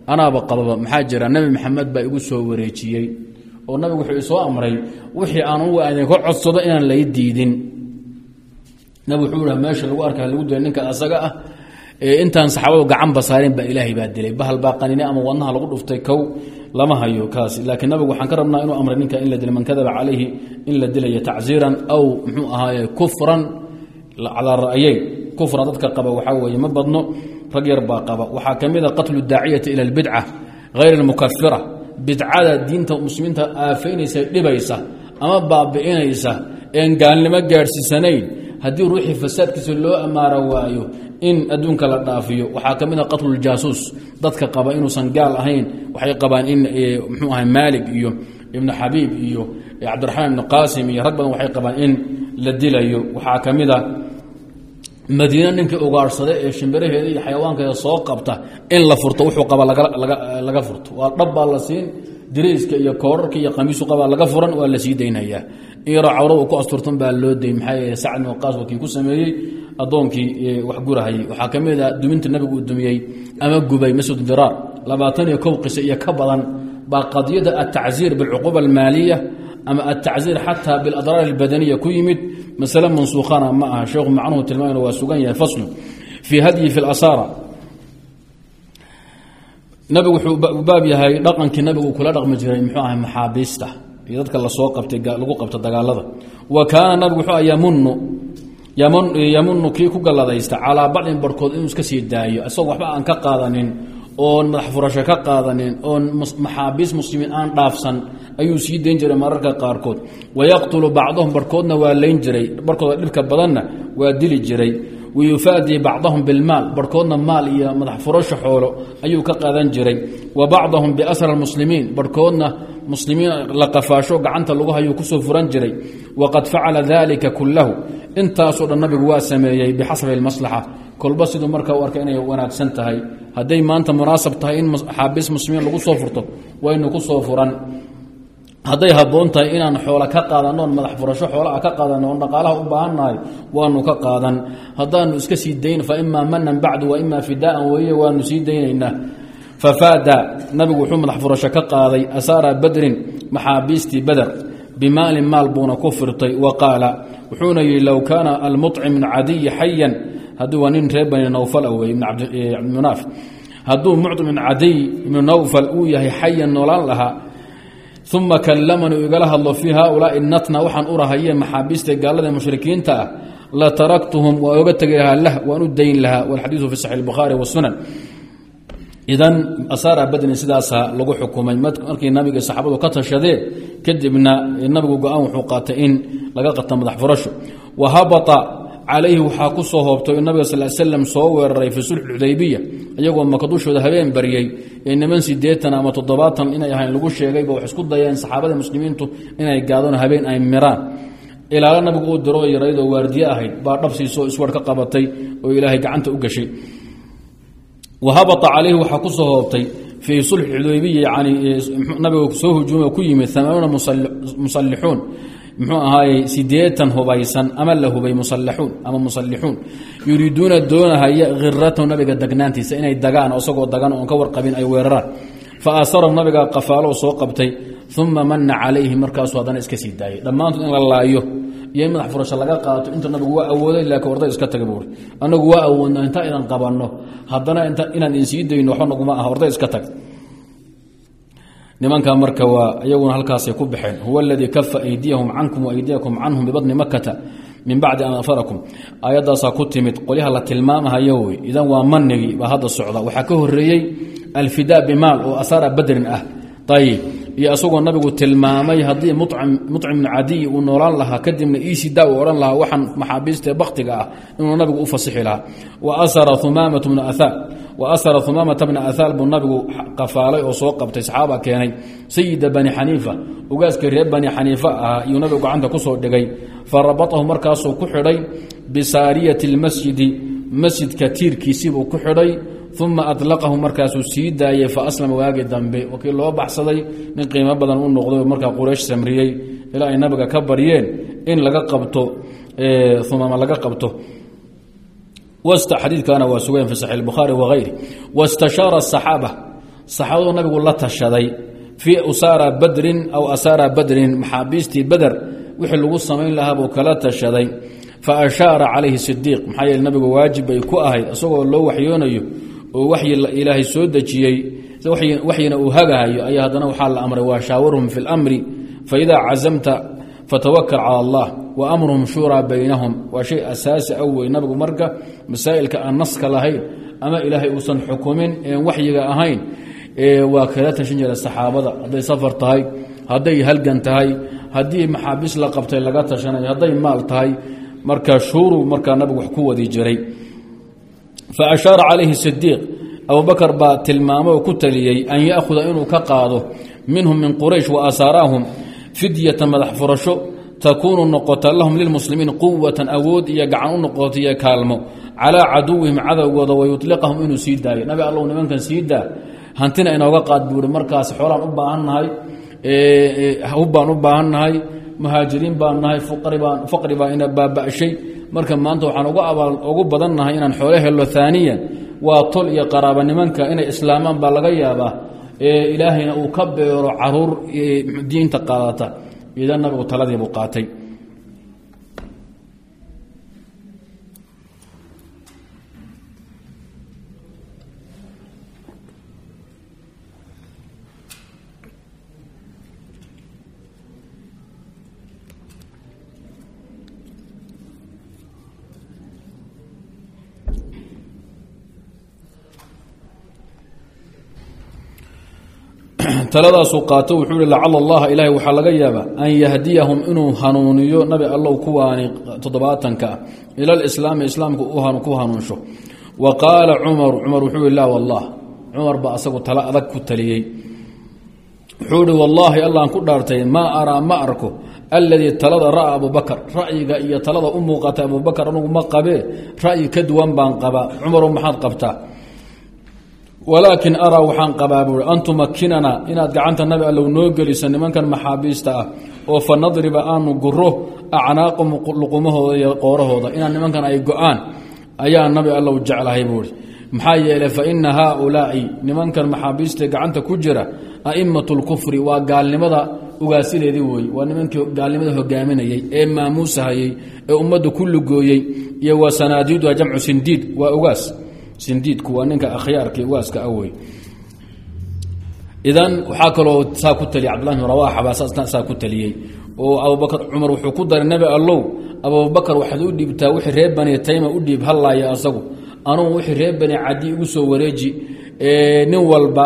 Anaaba qababa maxaa jira? Nebi maxamed baa igu soo wareejiyey. Oo nabigu wuxuu isoo amray wixii aan ugu aadin ka codsado inaan lay diidin. Nabig wuxuu meesha lagu arka lagu dilay ninka asaga ah intaan saxaabadu gacanba saareen baa ilaahay baa dilay. Bahal baa qanine ama wadnaha lagu dhuftay kow lama hayo kaas laakiin nabigu waxaan ka rabnaa inuu amray ninka in la dilay man kadaba calayhi in la dilayo tacziiran aw muxuu ahaaye kufran calaa ra'yeyn kufra dadka qaba waxaa weeye ma badno rag yar baa qaba. Waxaa ka mid a qatlu daaciyati ila albidca hayr almukafira bidcada diinta muslimiinta aafaynaysa dhibaysa ama baabi'inaysa een gaalnimo gaadhsiisanayn. Haddii ruuxii fasaadkiisa loo ammaara waayo in adduunka la dhaafiyo. Waxaa ka mid a qatluuljaasuus dadka qaba inuusan gaal ahayn waxay qabaan in mxuu ahay maalig iyo ibnu xabiib iyo cabdiraxmaan ibnu qaasim iyo rag badan waxay qabaan in la dilayo. Waxaa ka mid a madiine ninkii ugaadhsada ee shimbiraheeda iyo xayawaankeeda soo qabta in la furto wuxuu qaba laga furto. Waa dhab baa la siin dirayska iyo koorarka iyo qamiisu qabaa laga furan waa la sii daynhayaa in yaroo cawrada ku asturtan baa loo day maxaa yeele sacad ibn waqaas waa kii ku sameeyey addoonkii wax gurahayay waxaa ka mid a duminta nabigu uu dumiyey ama gubay masud diraar labaatan iyo kow qise iyo ka badan baa qadiyada altacziir bilcuquuba almaaliya ama altacziir xataa biladraar albadaniya ku yimid. Masale mansuukhana ma aha. Sheekhu macnuhu tilmaamna waa sugan yahay. Faslu. Fii hadyi fi lasara nabigu wuxuu baab yahay dhaqankii nabigu kula dhaqmi jiray muxuu ahay maxaabiista. Iyo dadka la soo qabtay lagu qabta dagaalada. Wa kaana nabigu wuxuu yamunu yamunu kii ku galladaysta calaa bacdin barhkood inuu iska sii daayo isagoo waxba aan ka qaadanin oon madax furasho ka qaadanin oon maxaabiis muslimiin aan dhaafsan ayuu sii dayn jiray mararka qaarkood. Wayaqtulu bacdahum barhkoodna waa layn jiray barhkooda dhibka badanna waa dili jiray. Wayufaadii bacdahum bilmaal barhkoodna maal iyo madax furasho xoolo ayuu ka qaadan jiray. Wa bacdahum biasra muslimiin barhkoodna muslimiin la qafaasho gacanta lagu hayuu ku soo furan jiray waqad facala dalika kulahu intaasoo dhan nabigu waa sameeyey bixasabi اlmaslaxa kolba siduu markaa u arkay inay wanaagsan tahay. Hadday maanta munaasab tahay in xaabiis muslimiin lagu soo furto waynu ku soo furan. Hadday habboon tahay inaan xoola ka qaadano madax furasho xoolaa ka qaadano dhaqaalaha u baahannahay waanu ka qaadan. Haddaanu iska sii dayn fa imaa manan bacdu wa imaa fidaaan weeye waanu sii fafaada nabigu wuxuu madax furasho ka qaaday asaara badrin maxaabiistii bader bimaalin maal buuna ku firtay wa qaala wuxuuna yidhi low kaana almuطcim min cadiyi xayan hadduu waa nin reer bani nawfal wey ibnmunaaf hadduu mucim cadiy ibnu nawfal uu yahay xayan noolaan lahaa uma kallamanii igala hadlo fii haaulaai natna waxaan u rahayee maxaabiista gaalada mushrikiinta ah la taraktuhum waa oga tegi lahaa lah waan idan asaara badrin sidaasa lagu xukumay markii nabiga saxaabadu ka tashadeen kadibna nabigu go'aan wuxuu qaatay in laga qata madax furasho wa habata calayhi waxaa ku soo hoobtay oo nabiga sal slam soo weeraray fii sulx xudaybiya iyagoo makadushooda habeen baryey ee niman sideetan ama toddobaatan inay ahayn lagu sheegayba wax isku dayeen saxaabada muslimiintu inay gaadon habeen ay miraan. Ilaalo nabigu uu diro yaraydoo waardiye ahayd baa dhabsiisoo iswar ka qabatay oo ilaahay gacanta u gashay wa habata calayhi waxaa ku soo hoobtay fii sulxi xudaybiya nabiga soo hujuuma ku yimid amaanuuna musallixuun muxuu ahaayey sideetan hubaysan ama la hubay musalaxuun ama musalixuun yuriiduuna doonahaya khiratahu nabiga degnaantiisa inay dagaan oo isagoo dagan oon ka warqabin ay weeraraan fa aasarahu nabiga qafaalo soo qabtay uma mana calayhi markaasuu haddana iska sii daayay dhammaantood in la laayo iyo madax furasho laga qaato inta nabigu waa awooday laakiin orday iska taga buuri. Anagu waa awoodno intaa inaan qabanno. Haddana inaan insii dayno waxba naguma aha orday iska tag. Nimanka marka waa iyaguna halkaasay ku baxeen. Huwa aladii kafa aydiyahum cankum waaydiyakum canhum bibadni makata min bacdi an afarakum. Aayaddaasaa ku timid qolyaha la tilmaamahayo wey idan waa manigii baa hadda socda. Waxaa ka horeeyey alfidaa bimaal oo asaara badrin ah. Ayib iyo asagoo nabigu tilmaamay haddii mucim cadiy uu noolaan lahaa kadibna iisidaa uu odhan lahaa waxaan maxaabiista baktiga ah inuu nabigu u fasixi lahaa. Wa asara humaamata bna ahaal buu nabigu qafaalay oo soo qabtay saxaaba keenay sayida bani xaniifa ugaaska reer bani xaniifa ahaa iyuu nabigu gacanta ku soo dhigay. Fa rabatahu markaasuu ku xidhay bisaariyati lmasjidi masjidka tiirkiisibuu ku xidhay uma aطlaqahu markaasuu sii daayey faaslama waagi dambe wakii loo baxsaday nin qiimo badan u noqday markaa quraysh samriyey ilaa ay nabiga ka baryeen in laga qabto umaama laga qabto xadiidkana waa sugeen fi saxi bukhaari wagayri wastashaara asaxaaba saxaabadu nabigu la tashaday fii usaara badrin aw asaara badrin maxaabiistii beder wixii lagu samayn lahaa kala tashaday fa ashaara calayhi sidiiq maxaa yeele nabigu waajib bay ku ahayd isagoo loo waxyoonayo oo waxyi ilaahay soo dejiyey waxyina uu hagahayo ayaa haddana waxaa la amray waa shaawarhum fi اlamri faidaa cazamta fatawakal cala allah wa amruhum shuuraa baynahum. Waa shay asaasi a wey nabigu marka masaa'ilka aan naska lahayn ama ilaahay uusan xukumin een waxyiga ahayn waa kala tashan jira saxaabada. Hadday safar tahay hadday halgan tahay haddii maxaabiis la qabtay laga tashanayo hadday maal tahay marka shuuruu markaa nabigu wax ku wadi jiray fa ashaara calayhi sidiiq abubakar baa tilmaamo oo ku taliyey an yaahuda inuu ka qaado minhum min quraysh wa asaaraahum fidyata madax furasho takuunu noqota lahum lilmuslimiin quwatan awood iyo gacan u noqoto iyo kaalmo calaa caduwihim cadowgooda wayuliqahum inuu sii daayo nabi allow nimankan sii daa hantina inooga qaad buuri markaas xoolaan u baahannahay hub baan u baahannahay muhaajiriin baan nahay faqri baaba'shay marka maanta waxaan ugu badannahay inaan xoolo helo aaniyan waa tol iyo qaraaba nimanka inay islaamaan baa laga yaabaa ilaahayna uu ka beero carruur diinta qaadata. Idan nabigu taladiibuu qaatay taladaasuu qaato wuxuu ihi lacala allaha ilaahay waxaa laga yaabaa an yahdiyahum inuu hanuuniyo nabi allow kuwaani toddobaatanka ah ila lislaami islaamka ku hanuunsho. Wa qaala cumaru cumar wuxuu ihi laa wallah cumar baa asagu talo adag ku taliyey. Wuxuu ihi wallaahi allaan ku dhaartay maa araa ma arko alladii talada ra'a abubakar ra'yiga iyo talada u muuqatay abubakar anugu ma qabee? Ra'yi ka duwan baan qabaa. Cumarow maxaad qabtaa walaakin araa waxaan qabaa buui an tumakinana inaad gacanta nabi allow noo gelisa nimankan maxaabiista ah oo fa nadriba aanu guro acnaaqum luqumahooda iyo qoorahooda. Inaan nimankan ay go'aan ayaa nabi allow jeclahay buui maxaa yeelay fa ina haaulaai nimankan maxaabiistae gacanta ku jira a'imat lkufri waa gaalnimada ugaasideedii weye waa nimankii gaalnimada hogaaminayey ee maamuusahayey ee ummadda ku lugooyey iyo waa sanaadiiduha jamcu sindiid waa ugaas sindiidku waa ninka akhyaarka ugaaska awey idan waxaa kaloo saa ku taliyay cabdulahi bin rawaxa baa saa ku taliyey oo abubakar cumar wuxuu ku daray nebi allow abubakar waxaad u dhiibtaa wixii reer bani tayma u dhiib hallaaya asagu. Anugu wixii reer bani cadi igu soo wareeji nin walba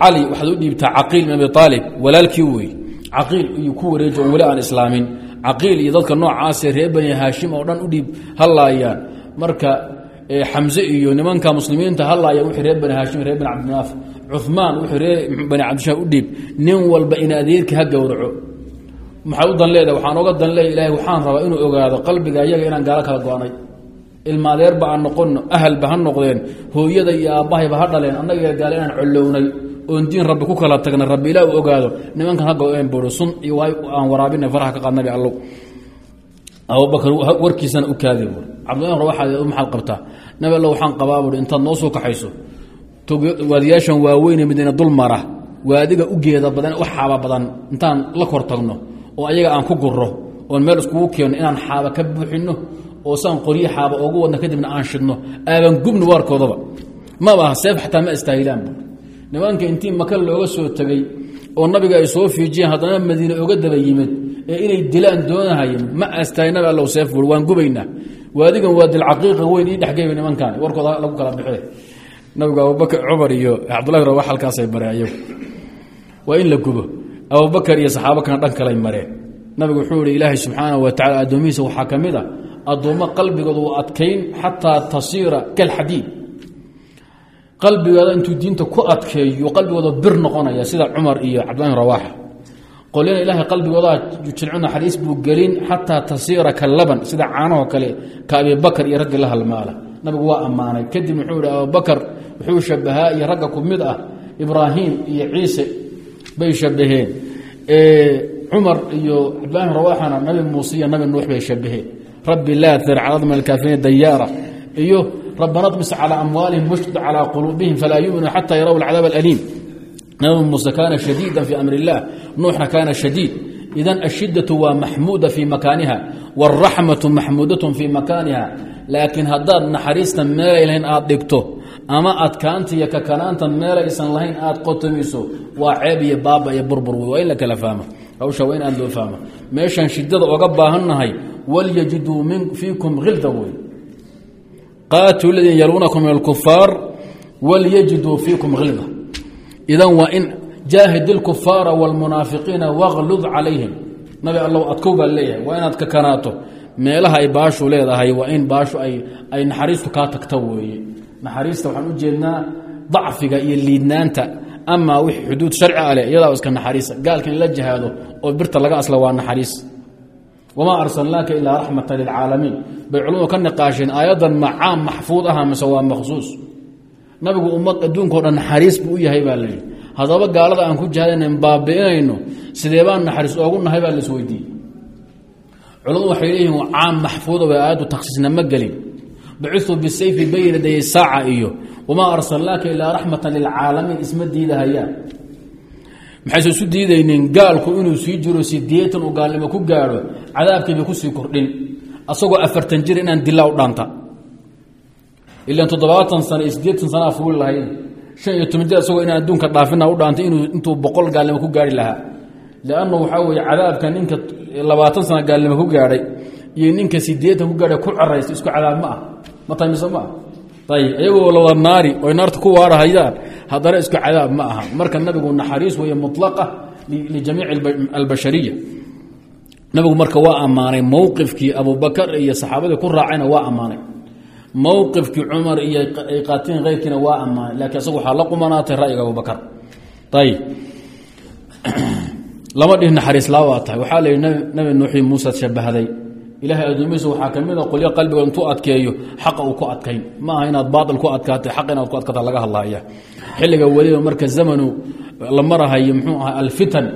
cali waxaad u dhiibtaa caqiil bin abi aalib walaalkii wey caqiil iyo ku wareeji oo weli aan islaamin. Caqiil iyo dadka noocaasee reer bani haashim oo dhan u dhiib hallaayaan marka xamse iyo nimanka muslimiinta hallaaya wixii reer bani haashim reer bani cabdinaaf cumaan wixii reer bani cabdishaaf u dhiib. Nin walba in adeerki ha gowraco. Maxay u dan waxaan oga dan ilahay waxaan rabaa inuu ogaado qalbiga iyaga inaan gaalo kala go-nay. Ilmaadeerba aan noqono ahalba ha noqdeen hooyada iyo aabbahayba ha dhaleen annaga gaale inaan collownay. Oon diin rabbi ku kala tagnay rabbi ilah u ogaado nimankan ha go-een bui sun aan waraabinay faraha ka qaad nabi abubakar warkiisana u kaadi buui cabdulahi rawaxaad maxaad qabtaa. Nabi allow waxaan qabaa buui intaad noo soo kaxayso waadiyaashan waaweyne midina dul mara. Waadiga u geeda badan u xaaba badan intaan la kor tagno oo ayaga aan ku guro oon meel iskugu keenno inaan xaaba ka buuxinno oo saan qoryo xaaba oogu wadna kadibna aan shidno aaban gubni waarkoodaba. Mabaha seef xataa ma istaahilaan bu nimanka intii maka looga soo tegey oo nabiga ay soo fiijiyeen haddana madiine oga daba yimid ee inay dilaan doonahayen ma astaahi nabi allow seef bui waan gubaynaa. Waadigan waa dilcaqiiqa weyn ii dhexgeyba nimankan warkooda lagu kala bixi nabigu abubakar cumar iyo cabdullahi rawa halkaasay mareen ayagu waa in la gubo. Abubakar iyo saxaabo kan dhan kalay mareen. Nabigu wuxuu yihi ilaahay subxaana wa tacala addoomihiisa waxaa ka mid a addoommo qalbigooda u adkayn xataa tasiira kalxadiid qalbigooda intuu diinta ku adkeeyo qalbigooda bir noqonaya sida cumar iyo cabdulahi rawaaxa qolyana ilaahay qalbigooda jilcu naxariis buu gelin xataa tasiira ka laban sida caanahoo kale ka abibakar iyo raggii la halmaala. Nabigu waa ammaanay. Kadib wuxuu yihi abubakar wuxuu shabahaa iyo ragga ku mid ah ibraahim iyo ciise bay shabaheen cumar iyo cabdulahi rawaxana nabi muuse iyo nabi nuux bay shabaheen rabbi laa tar cala min alkaafiriina dayaara. Iyo rabbana dmis calى amwaalihim washdud calى quluubihim falaa yuminuu xata yaraw alcadaab alaliim nabi muuse kaana shadiida fi amr اllah nuuxna kaana shadiid idan ashidaةu waa maxmuuda fi makaaniha wاlraxmaةu maxmuudaة fi makaaniha laakiin haddaad naxariista meelay lahayn aad dhigto ama adkaanta iyo kakanaanta meelaysan lahayn aad qotomiso waa ceeb iyo baaba iyo burbur wey waa in la kala fahmo hawsha waa in aad loo fahmo meeshan shidada oga baahannahay walyajiduu fiikum hilda wey qaatuu ladiina yaluunakum min alkufaar walyajiduu fiikum hilda idan waa in jaahid ilkufaara wاlmunaafiqiina wاklud calayhim. Nabi allow adkow baa leeyahay waa inaad kakanaato meelaha ay baashu leedahay waa in baashu ay naxariistu kaa tagta weeye. Naxariista waxaan u jeednaa dacfiga iyo liidnaanta amaa wixii xuduud sharci a leh iyadaa iska naxariisa gaalka in la jihaado oo birta laga asla waa naxariis wamaa arsalnaaka ilaa raxmata lilcaalamiin bay culimadu ka niqaasheen aayaddan ma caam maxfuud aha mise waa makhsuus nabigu ummad adduunka o dhan naxariis buu u yahay baa layidhi haddaba gaalada aan ku jihadaynan baabi'inayno sidee baan naxariis oogu nahay baa lais weydiiyey culimadu waxay leeyihiin caam maxfuuda way aayaddu takhsiisna ma gelin bacuu bisayfi bayna saaca iyo wamaa arsalnaaka ilaa raxmata lilcaalamiin isma diidahayaan maxayse isu diidaynin gaalku inuu sii jiro sideetan uu gaalnimo ku gaadho cadaabkiibay ku sii kordhin asagoo afartan jir inaan dilaa u dhaanta. Ilan toddobaatan sano iyo sideetan sana fuuli lahayn shan iyo toban jir asagoo inaan adduunka dhaafina u dhaantay intuu boqol gaalnimo ku gaari lahaa. Lianna waxaa weeye cadaabka ninka labaatan sana gaalnimo ku gaadhay iyo ninka sideetan ku gaadhay ku caraysta isku cadaab ma ah. Ma tahay mise ma ah? Ayib iyagoo lawada naari oy naarta ku waarahayaan haddana isku cadaab ma aha. Marka nabigu naxariis weeye mulaqa lijamiici albashariya. Nabigu marka waa ammaanay mowqifkii abubakar iyo saxaabadii ku raacayna waa ammaanay. Mowqifkii cumar iyo ay qaateen keyrkiina waa ammaanay lakiin isagu waxaa la qumanaatay ra'yiga abubakar ayib lama dhihi naxariis laa waa tahay. Waxaa la yidhi nabi nuuxii muusaad shabahday ilahay addoomihiisa waxaa ka mid a qolyo qalbiga intuu adkeeyo xaqa uu ku adkayn. Ma aha inaad baail ku adkaatay xaq inaad ku adkaata laga hadlaaya. Xilliga weliba marka zamanu la marahayo muxuu aha alfitan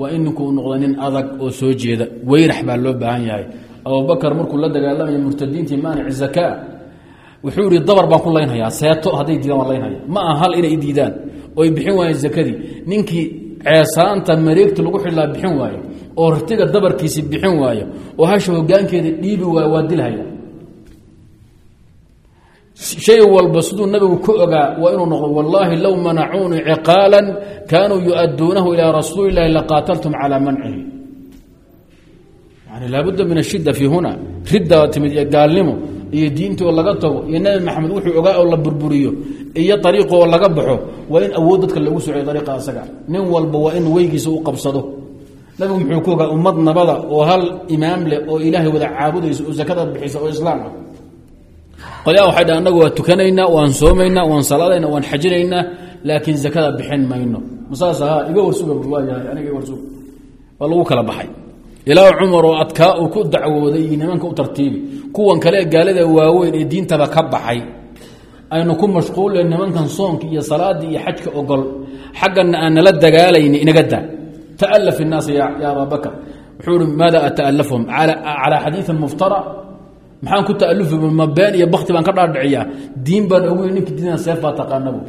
waa in noqda nin adag oo soo jeeda. Weyrax baa loo baahan yahay. Abubakar markuu la dagaalamaya murtadiintii maanic zakaa wuxuu yihi dabar baan ku laynhayaa seeto hadday diidaan waan laynhaya ma aha hal inay diidaan oo ay bixin waayeen zakadii. Ninkii ceesaanta mareegta lagu xidhlaa bixin waayo oo rtiga dabarkiisi bixin waayo oo hasha hogaankeeda dhiibi waayo waa dilhaya shay walba siduu nabigu ku ogaa waa inuu noqdo wallaahi low manacuunii ciqaala kaanuu yu-aduunahu ilaa rasuuli اlahi laqaataltum calaa mancihi yani laabudda min ashida fii huna riddaa timid iyo gaalnimo iyo diinti oo laga tago iyo nabi maxamed wuxuu ogaa oo la burburiyo iyo ariiqa oo laga baxo waa in awood dadka lagu socyo ariiqa asaga. Nin walba waa in weygiisa u qabsado nabigu muxuu ku ogaa ummad nabada oo hal imaam leh oo ilaahay wada caabudaysa oo zakada bixisa oo islaam ah. Qolyaa waxay dhaha annagu waa tukanaynaa waan soomaynaa waan salaadaynaa waan xajinaynaa laakiin zakada bixin mayno. Masaas ahaa iga warsuga aniga iga warsuga. Waa kala baxay. Ilaa cumar oo adkaa uu ku dacwooday nimanka u tartiibi. Kuwan kale gaalada waaweyn ee diintaba ka baxay. Aynu ku mashquulle nimankan soonka iyo salaadii iyo xajka ogol. Xaggana aan nala dagaalayni inaga daa ta'alaf innaasa ya ababakr wuxuu ihi maada ata'alafhum calaa xadiiin muftara maxaan ku ta'alufi ma been iyo bakti baan ka dhaadhiciyaa diin baan ogu ninki diina seef baa taqaanabu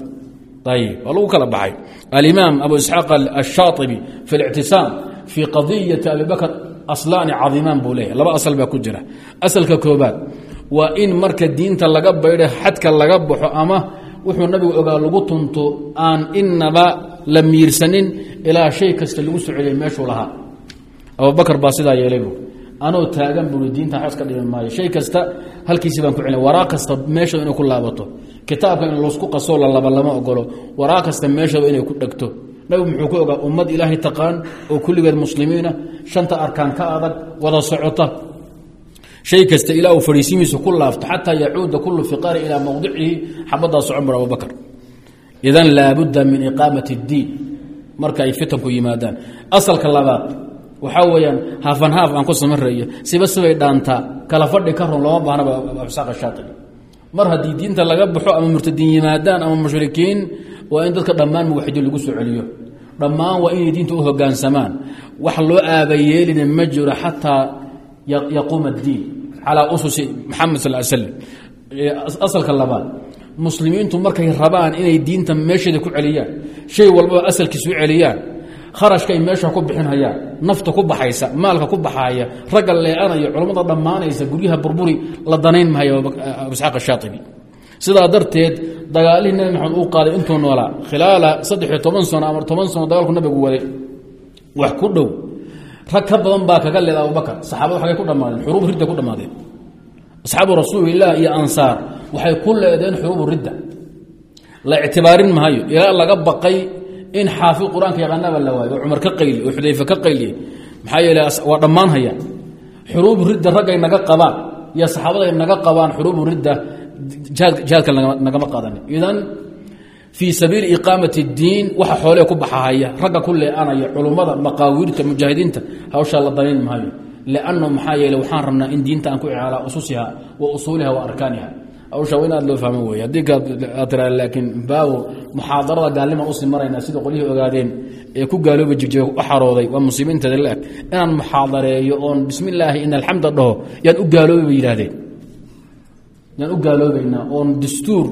ayib waa lagu kala baxay alimaam abu isxaaq ashaaibi fi اlictisaam fii qadiyati abi bakr aslaani cadiimaan buu leeyahy laba asal baa ku jira asalka koobaad waa in marka diinta laga baydha xadka laga baxo ama wuxuu nabigu ogaa lagu tunto aan inaba la miirsanin ilaa shay kasta lagu soo celiyay meeshuu lahaa. Abubakar baa sidaa yeelay bu anoo taagan bui diinta xas ka dhimi maayo. Shay kasta halkiisii baan ku celina waraaq kasta meeshada ku laabato. Kitaabka in la isku qasoo la laba lama ogolo. Waraaq kasta meeshada ku dhegto. Nabigu muxuu ku ogaa ummad ilaahay taqaan oo kulligeed muslimiina shanta arkaan ka adag wada socota. Shay kasta ilaa uu ku laafto xataa yacuuda kulu fiqaari ilaa mowdicihi xabadaa socon bur abubakar idan laabudda min iqaamati اddiin marka ay fitanku yimaadaan. Asalka labaad waxaa weyaan haafan haaf aan ku samareeyo siba sibay dhaantaa kala fadhi ka ron looma baahnaba absaaq shaaibi mar haddii diinta laga baxo ama murtadiin yimaadaan ama mushrikiin waa in dadka dhammaan muwaxidiin lagu soo celiyo. Dhammaan waa inay diinta u hogaansamaan. Wax loo aabayeelina ma jiro xataa yaquuma اdiin calaa ususi maxamed sal slm asalka labaad muslimiintu markay rabaan inay diinta meesheeda ku celiyaan shay walbaba asalkiisu celiyaan kharashka ay meesha ku bixinhayaan nafta ku baxaysa maalka ku baxaaya ragga leeanaya culammada dhammaanaysa guryaha burburi la danayn mahayo abuisxaaq ashaaibi sidaa darteed dagaalihii nabi maxamed uu qaaday intuu noolaa khilaala saddexiyo toban sano ama toban sano dagaalku nabigu waday wax ku dhow rag ka badan baa kaga leeda abubakar saxaabadu agay ku dhammaadeen xuruub ridda ku dhammaadeen asxaabu rasuulilah iyo ansaar waxay ku leedeen xuruubu ridda. La ictibaarin mahayo ilaa laga baqay in xaafid qur'aanka yaqaanaba la waayo oo cumar ka qayli oo xudayfe ka qayliyey maxaa yeele waa dhammaan hayaan xuruubu ridda raggay naga qabaan iyo saxaabaday naga qabaan xuruubu ridda jihaadka nagama qaadanin. Idan fii sabiili iqaamati اdiin waxa xoolee ku baxahaya ragga ku leeanaya culummada maqaawiirta mujaahidiinta la maayo lanno maxaa yeele waxaan rabnaa in diinta aan ku calaa ususiha wa usuuliha wa arkaaniha hawsha in aad loo fahmo wey haddii aad tira laakiin baawo muxaadarada gaalnimaan u sii maraynaa sida qolyihii ogaadeen ee ku gaalooba jigjiga u xarooday waa muslimiinteeda la-eg inaan muxaadareeyo oon bismi illaahi in alxamda dhaho yaan u gaaloobay bay yidhahdeen yaan u gaaloobaynaa oon dastuur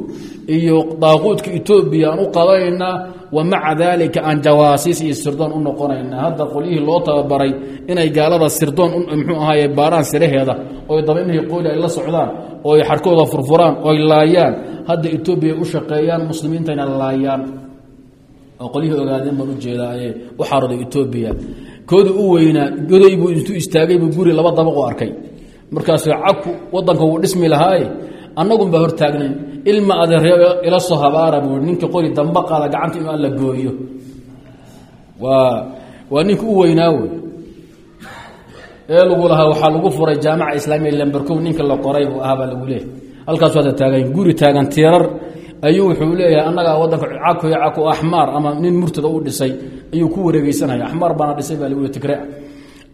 iyo daaquudka etoobiya aan u qabanaynaa wa maca daalika aan jawaasiis iyo sirdoon u noqonaynaa hadda qolyihii loo tababaray inay gaalada sirdoon muxuu ahaaye baaraan siraheeda oy dabaymihii qoyli ay la socdaan ooy xarkooda furfuraan oy laayaan hadda etoobiya u shaqeeyaan muslimiintayna laayaan. Oo qolyihii ogaadeen baan u jeedaa ee u xarooday etoobiya kooda u weynaa goday buu intuu istaagay buu guri laba dabaqu arkay. Markaasuu cagku wadanka wuu dhismi lahaaye annagunbaa hortaagnayn ilma adeeryo ila soo habaara buu ninka qori damba qaada gacanta inuu alla gooyo waa waa ninka u ee lagu lahaa waxaa lagu furay jaamaca islaamiya lamberkow ninka la qoray buu ahaa baa lagu leeyahy halkaasu hadda taagan guri taagan tiirar. Ayuu wuxuu leeyahay annagaa wadanka cako iyo cako axmaar ama nin murtada u dhisay. Ayuu ku wareegeysanaya. Axmaar baana dhisay baa lagu tigre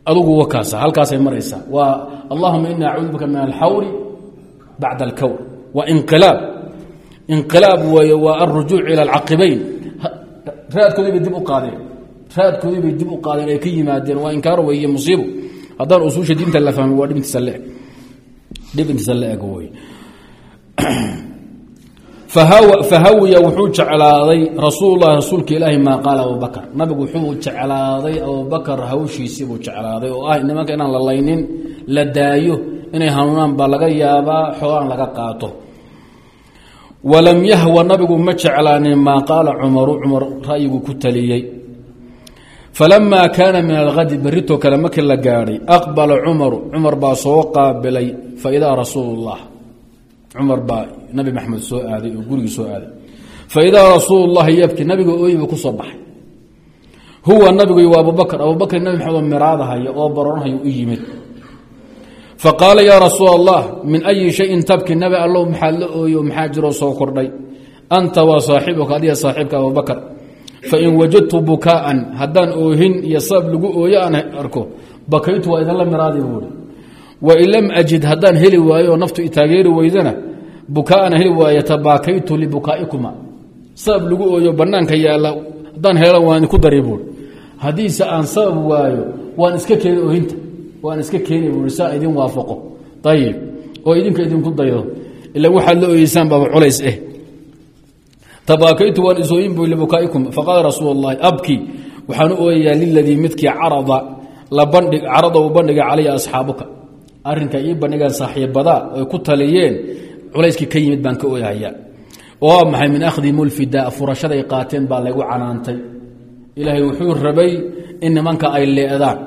adugu wakaasa. Halkaasay maraysaa. Waa allahuma ina acuudu bika min alxawri bacda alkawr waa inqilaab. Inqilaab weeye waa alrujuuc ila alcaqibayn. Raadkoodii bay dib u qaadeen. Raadkoodii bay dib u qaadeen ay ka yimaadeen. Waa inkaaro wey iyo musiibo. Haddaan usuusha diinta la fahmi waa dhibintiisa la eg wey fahawiya wuxuu jeclaaday rasuululahi rasuulka ilaahi maa qaala abubakr nabigu wuxuu jeclaaday abubakar hawshiisii buu jeclaaday. Oo ah nimanka inaan la laynin la daayo inay hanuunaan baa laga yaabaa xoogaan laga qaato. Walam yahwa nabigu ma jeclaanin maa qaala cumaru cumar ra'yigu ku taliyey. Falamaa kaana min alhadi berritoo kale markii la gaadhay aqbala cumaru cumar baa soo qaabilay faidaa rasuulu llah cumar baa nabi maxamed soo aaday oo gurigii soo aaday. Faidaa rasuulu llahi yabki nabiga ooyibu ku soo baxay. Huwa nabigu waa abubakr abubakr nabi maxamed oo miraadahaya oo baroonhaya u yimid faqaala yaa rasuul allah min ayi shayin tabki nabi allow maxaad la ooyo maxaa jiroo soo kordhay? Anta waa saaxibuka adiga saaxiibka abubakr fain wajadtu bukaaan haddaan oohin iyo sabab lagu ooyo aan arko bakaytu waa idinla miraadi buui wain lam ajid haddaan heli waayo oo naftu taageeri weydana bukaaan heli waayo tabaakaytu libukaaikuma sabab lagu ooyo banaanka yaalla haddaan helo waan idinku waayo waan iska oohinta waan iska keeni buui saa idin waafaqo. Ayib oo idinka idinku daydo. Ila waxaad la ooyeysaan baaba culays eh. Tabaakaytu waan isooyin bu libukaa'ikum. Faqaala rasuul abki waxaan u ooyayaa liladii midkii carada la bandhi carada uu bandhigay calaya asxaabuka. Arrinka ii bandhigaan saaxiibadaa oy ku taliyeen culayskii ka yimid baan ka ooyahayaa oo maxay min akhdi mulfidaa furashaday qaateen baa laygu canaantay. Ilaahay wuxuu rabay in nimanka ay leedaan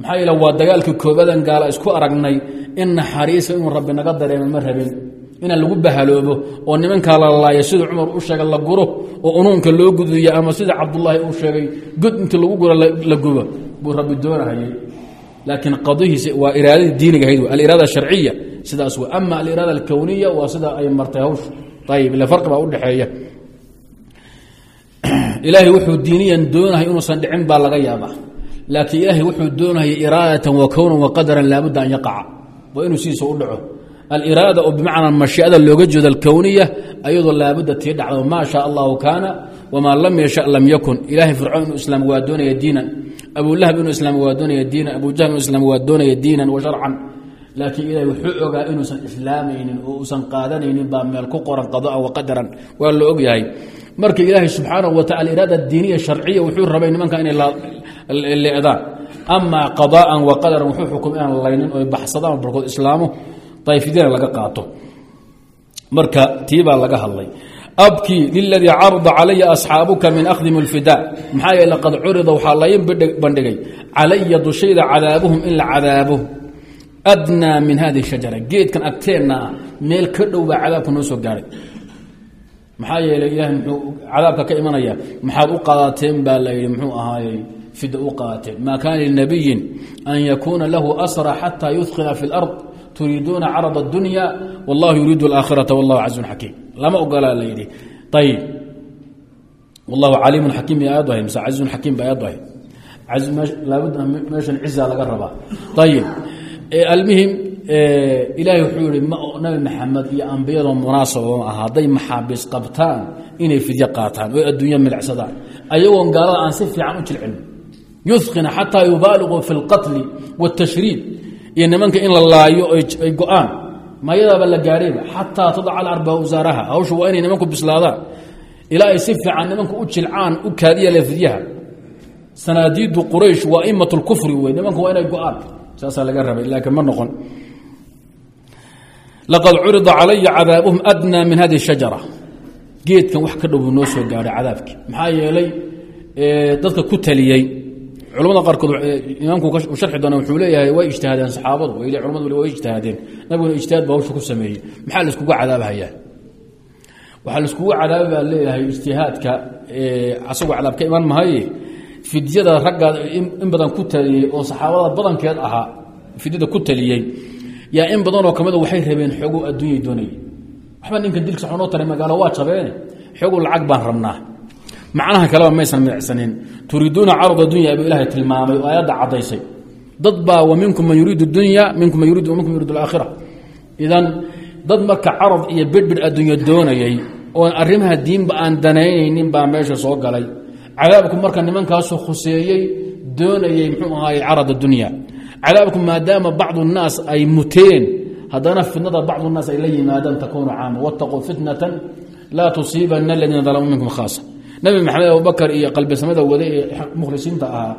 maxaa yeele waa dagaalkii koobadan gaala isku aragnay in naxariisa inuu rabbi naga dareema ma rabin. Inaan lagu bahaloobo oo nimankaa la laayo sida cumar u sheegay la guro oo unuunka loo guduya ama sida cabdulaahi uu sheegay god intii lagu guro la gubo. Buu rabbi doonahayay laakiin qadihiisa waa iraadadii diiniga ahayd aliraada sharciya. Sidaas w ama aliraada alkowniya waa sida ay martay hawshu ayib ile farqi baa udhexeeya ilaahay wuxuu diiniyan doonahay inuusan dhicin baa laga yaabaa laakiin ilaahay wuxuu doonahaya iraadatan wa kownan wa qadaran laabudda an yaqaca. Waa inuu sidiisa u dhaco. Aliraada oo bimacnaa mashiada looga jeedo alkowniya ayadoo laabudda tii dhacdo maa shaa allahu kaana wamaa lam yasha lam yakun. Ilahay fircoon inuu islaam doonaya diinan. Abulahab inuu islaam waa doonaya diinan. Abujahl inuu islaam waa doonaya diinan wa sharcan. Laakiin ilahay wuxuu ogaa inuusan islaamaynin oo uusan qaadanaynin baa meel ku qoran qadaan wa qadaran. Waa la ogyahay marka ilaahay subxaanahu wa tacala iraada diiniya sharciya wuxuu rabay nimanka inay leedaan amaa qadaan wa qadaran wuxuu xukumay inaan laynin oy baxsadaan barkood islaamo dayfidina laga qaato marka tii laga hadlay. abkii liladii carada calaya asxaabuka min akhdi mulfidaa maxaa yeele qad curida waxaa bandhigay calaya dushayda cadaabuhum in la cadaabo min hadihi shajara geedkan agteenna ah meel ka dhow baa cadaabka soo gaadhay maxaa yeeley ilahay ka imanaya maxaad u qaadateen baa la yidhi muxuu ahaayey fid u qaate. Maa kaana linabiyin an yakuuna lahu asra xataa yudkhila fi lard turiiduuna carad اdunya wallahu yuriidu اlaakhirata wallah cazun xakiim. Lama ogolaa la yidhi. Ayib wallahu caliimun xakiim y aad ahay mise cazizun xakiim ba aad ahay laabud ah, meeshan ciza laga rabaa. Ayib almihim ilaahay wuxuu yihi nabi maxamed iyo ambiyadoo munaasabama aha maxaabiis qabtaan inay fidyo qaataan oo adduunya milacsadaan ayagoon gaalada aan si fiican u jilcin yuqina xataa yubaaliquu fi اlqatli wاtashriid iyo nimanka in la laayo ay go-aan mayadaaba la gaadhayba xataa tadaca alarba wasaaraha hawshu waa inay nimanku bislaadaan ilaa ay si fiican nimanku u jilcaan u kaadiya lefidyaha sanaadiidu quraysh waa imat اlkufri wey nimanku waa inay go-aan saasaa laga rabay laakiin ma noqon laqad curida calaya cadaabuhum adnaa min hadihi shajara geedkan wax ka dhow buu noo soo gaadhay cadaabkii maxaa yeelay dadka ku taliyey culamada qaarkood imaamku sharxi doona wuxuu leeyahay way ijtihaadeen saxaabadu way culamadu way ijtihaadeen. Nabiguna ijtihaad baa hawsha ku sameeyey. Maxaa la iskugu cadaabhayaa waxaa la iskugu cadaabi baa leeyahay ijtihaadka asagoo cadaab ka iman mahaye fidyada raggaa in badan ku taliyey oo saxaabada badankeed ahaa fidyada ku taliyey yaa in badanoo ka mida waxay rabeen xoogo adduunyay doonayay waxba ninkan dilka xunoo taray magaalo waa jabeene xoogu lacag baan rabnaa macnaha kaleba maysan midacsanin turiiduuna carad dunya buu ilaahay tilmaamay oo aayadda caddaysay. Dad baa wa minkum man yuriidu dunya minkum man yuriidu minkum yuriidu alaakhira idan dad marka carad iyo bidhbidh adduunya doonayay oon arrimaha diinba aan danaynaynin baa meesha soo galay. Cadaabku marka nimankaasu khuseeyey doonayey muxuu ahaay carad dunya. Cadaabku maadaama bacdu nnaas ay muteen haddana fitnada bacdu naas ay la yimaadaan takuunu caama wattaquu fitnatan laa tusiibana aladiina dalamuu minkum khaasa nabi maxamed abubakar iyo qalbisamada wade ee mukhlisiinta ahaa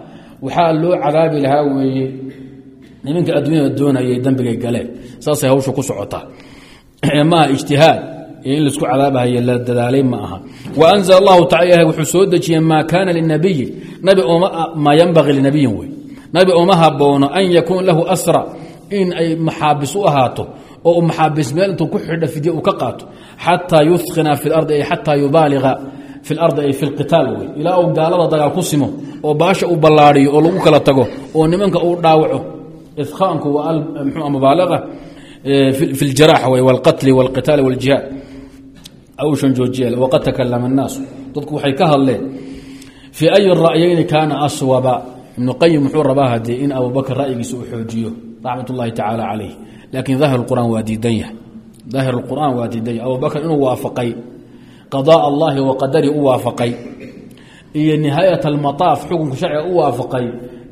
waxaa loo cadaabi lahaa weeye nimanka adduunyada doonayay dembigay galeen saasay hawsha ku socotaa. Maaha ijtihaad in la isku cadaabahaye la dadaalay ma aha. Wa anzl allahu ilahi wuxuu soo dejiyey maa kaana linabiyi nabi maa yanbagii linabiyin wey nabi uma haboono an yakuun lahu asra in ay maxaabis u ahaato oo maxaabis meel intuu ku xidha fidye uu ka qaato xataa yuthqina fi lardi ay xataa filardi ay filqitaal wey ilaa uu gaalada dagaal ku simo oo baasha uu ballaadiyo oo lagu kala tago oo nimanka uu dhaawaco. Ifqaanku waa eh, ah, mubaalaga eh, fi ljarax wey walqatli walqitaali waljihaad awshan joojiya waqad takalama annaasu dadku waxay ka hadleen fii ayi ra'yayni kaana aswaba? Ibnu qayim wuxuu rabaa haddee in abubakr ra'yigiisa uu xoojiyo raxmat ullaahi tacaala calayh laakiin daahir quraan waa diidan yahay. Daahir qur'aan waa diidan yahay. Abubakr inuu waafaqay qadaa allahi wa qadari u waafaqay. Iyo nihaayat almataaf xukunka sharciga u waafaqay.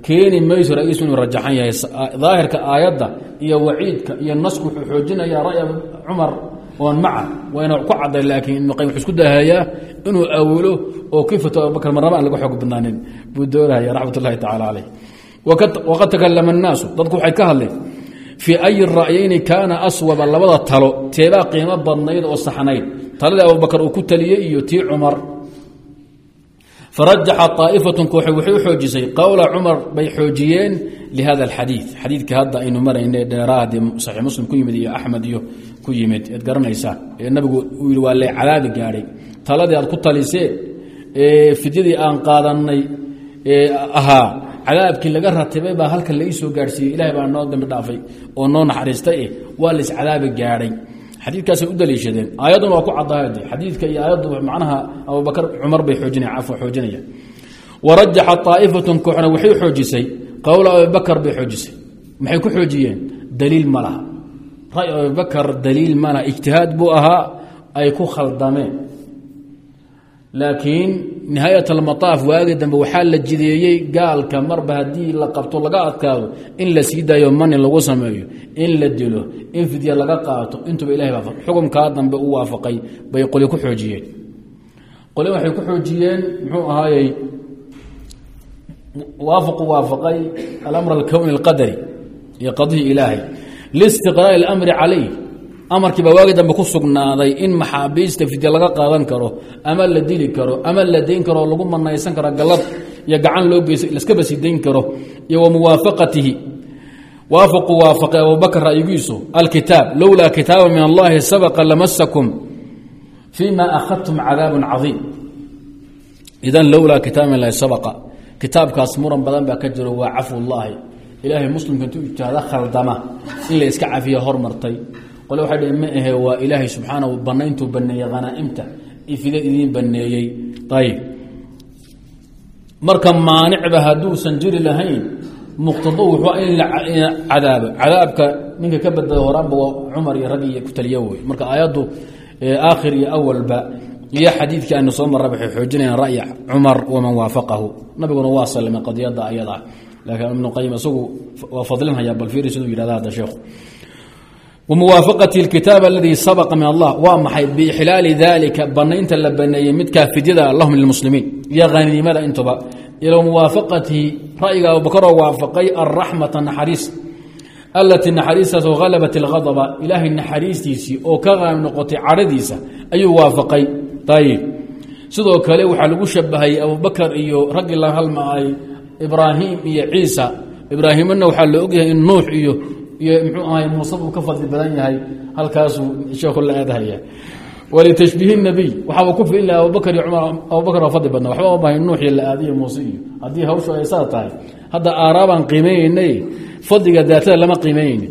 Keeni mayso ra'iisu inuu rajaxan yahay. Daahirka aayadda iyo waciidka iyo nasku wuxuu xoojinayaa ra'ya cumar oon maca wayna ku caday laakiin ibnu qayim wuxuu isku dahayaa inuu awilo oo kifatu abubakr marnaba aan laga xoog badnaanin. Buu doonaya raxmat ullahi tacala caleyh waqad takalama annaasu dadku waxay ka hadleen fii ayi ra'yayni kaana labada talo teebaa qiimo badnayd oo saxnayd taladii abubakar uu ku taliyey iyo tii cumar. Farajaxa طaa'ifatun kooxe waxay u xoojisay qowla cumar bay xoojiyeen lihada alxadiid. Xadiidka hadda aynu marayna dheeraadii saxiix muslim ku yimid iyo axmed iyo ku yimid. Eed ee nabigu uu yihi waa lee cadaabi gaadhay taladii aad ku taliseen ee fidyadii aan qaadanay ee ahaa cadaabkii laga ratibay baa halka la ii soo gaadhsiiyey. Ilahay baa noo dambi dhaafay oo noo naxariistay waa la iscadaabi gaadhay xadiidkaasay u daliishadeen. Aayadduna waa ku caddaayade xadiidka iyo aayaddu macnaha abubakar cumar bay oojina cafwa xoojinaya. Warajaxa طaa'ifatun kooxna waxay xoojisay qowla abibakar bay xoojisay. Maxay ku xoojiyeen? Daliil ma laha. Ra'y abibakar daliil ma laha. Ijtihaad buu ahaa ay ku khaldameen laakiin nihaayat almataaf waagi dambe waxaa la jideeyey gaalka marba haddii la qabto laga adkaado in la sii daayo mani lagu sameeyo in la dilo in fidya laga qaato intuba ilahay baa xukumkaa dambe u waafaqay bay qoli ku xoojiyeen. Qoli waxay ku xoojiyeen muxuu ahaayey waafaqu waafaqay alamr alkowni alqadari iyo qadihii ilaahay. Liistiqraari اlamri calayh amarkii baa waagi dambe ku sugnaaday in maxaabiista fidya laga qaadan karo ama la dili karo ama la dayn karo oo lagu manaysan karo gallad iyo gacan loo geysa laskaba sii dayn karo iyo wa muwaafaqatihi. Waafaqu waafaqay abubakr ra'yigiisu alkitaab lowlaa kitaaba min allahi sabaqa lamasakum fima akhadtum cadaabun cadiim. Idan lowlaa kitaaba min allahi sabaqa. Kitaabkaas muran badan baa ka jiro waa cafu llaahi ilaahay muslimka intuu ijtihaado khaldama. In la iska hormartay qole waxay dhn ma ahe waa ilaahay subxaanahu banayntuu baneeyey khanaa'imta ifida idiin baneeyey ayib marka maanicba hadduusan jiri lahayn muqtado wuxuu in la cadaabo. Cadaabka ninka ka badbada horaanba waa cumar iyo raggi ku taliya wey marka aayaddu aakhir iyo awalba iyo xadiidkii aynu soo marra waxay xoojinayaan ra'ya cumar waman waafaqahu. Nabiguna waa sallimay qadiyadda ayada. Laakiin ibnu qayim isagu waa fadlinhaya bal fiiri siduu yidhahda hadda sheekhu wmuwaafaqati اkitaab aladii sabqa min allah waa maxay biixlaali dalika banaynta la baneeyey midkaa fidyada lahum lilmuslimiin iyo haniimada intuba ila muwaafaqatihi ra'yiga abubakaroo waafaqay alraxmata naxariis alatii naxariistaas halabat اlghadba ilaahay naxariistiisii oo ka qaami noqotay cadhadiisa ayuu waafaqay ayib sidoo kale waxaa lagu shabahay abubakar iyo raggii la halmaay ibraahim iyo ciisa ibraahimana waxaa la ogyahay in nuux iyo iyo mxuu ahay muuse buu ka fadli badan yahay halkaasuu sheekhu la aadahaya. Walitashbiihi nabiy waxaaba ku fiin laha abubakar iyo cumar abubakar waa fadli badna waxba bahay nuux iyo la aadiyo muuse iyo. Haddii hawshu ay saa tahay hadda aaraabaan qiimeynay fadliga daatada lama qiimeynayni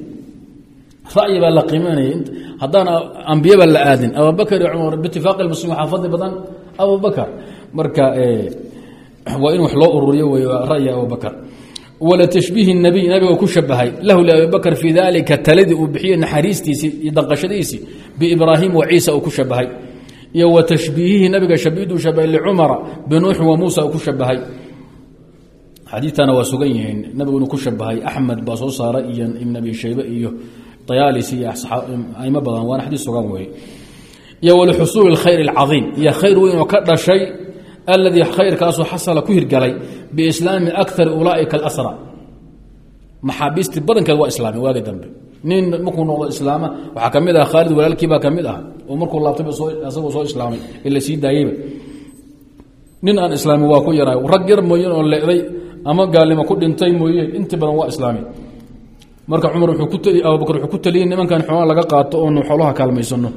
ra'yi baa la qiimeynaya. Haddaan ambiyaba la aadin. Abubakar iyo cumar biitifaaqi muslim waxaa fadli badan. Abubakar marka waa in wax loo ururiyo wey ra'yi abubakar walatashbiihi nabiy nabiga ku shabahay. Lahu liabibakr fii dalika taladii uu bixiyey naxariistiisii iyo danqashadiisii biibraahim wa ciisa uu ku shabahay. Iyo wa tashbiihihi nabiga shabiduu shabahay licumara binuuxin wa muusa uu ku shabahay. Xadiitana waa sugan yihiin. Nabigu inuu ku shabahay axmed baa soo saara iyo ibn abi shaybe iyo dayaalisi iyo aimo badan waana xadiis sugan weeye. Iyo walixusuuli اkhayr اlcaiim iyo khayr weyn oo ka dhashay aladii khayrkaasoo xasala ku hirgalay biislaami akari ulaaئika اlasra maxaabiistii badankeed waa islaamay waagi dambe nin markuu noqdo islaama waxaa ka mid ah khaalid walaalkiibaa ka mid ah oo markuu laabtayba asagoo soo islaamay ee sii daayeyba nin aan islaamin waa ku yaray rag yar mooyeen oo leeday ama gaalnimo ku dhintay mooyeen intii badan waa islaami marka cumar abubakr wuxuu ku taliyey nimankan xoolaa laga qaato oonu xoolaha kaalmaysano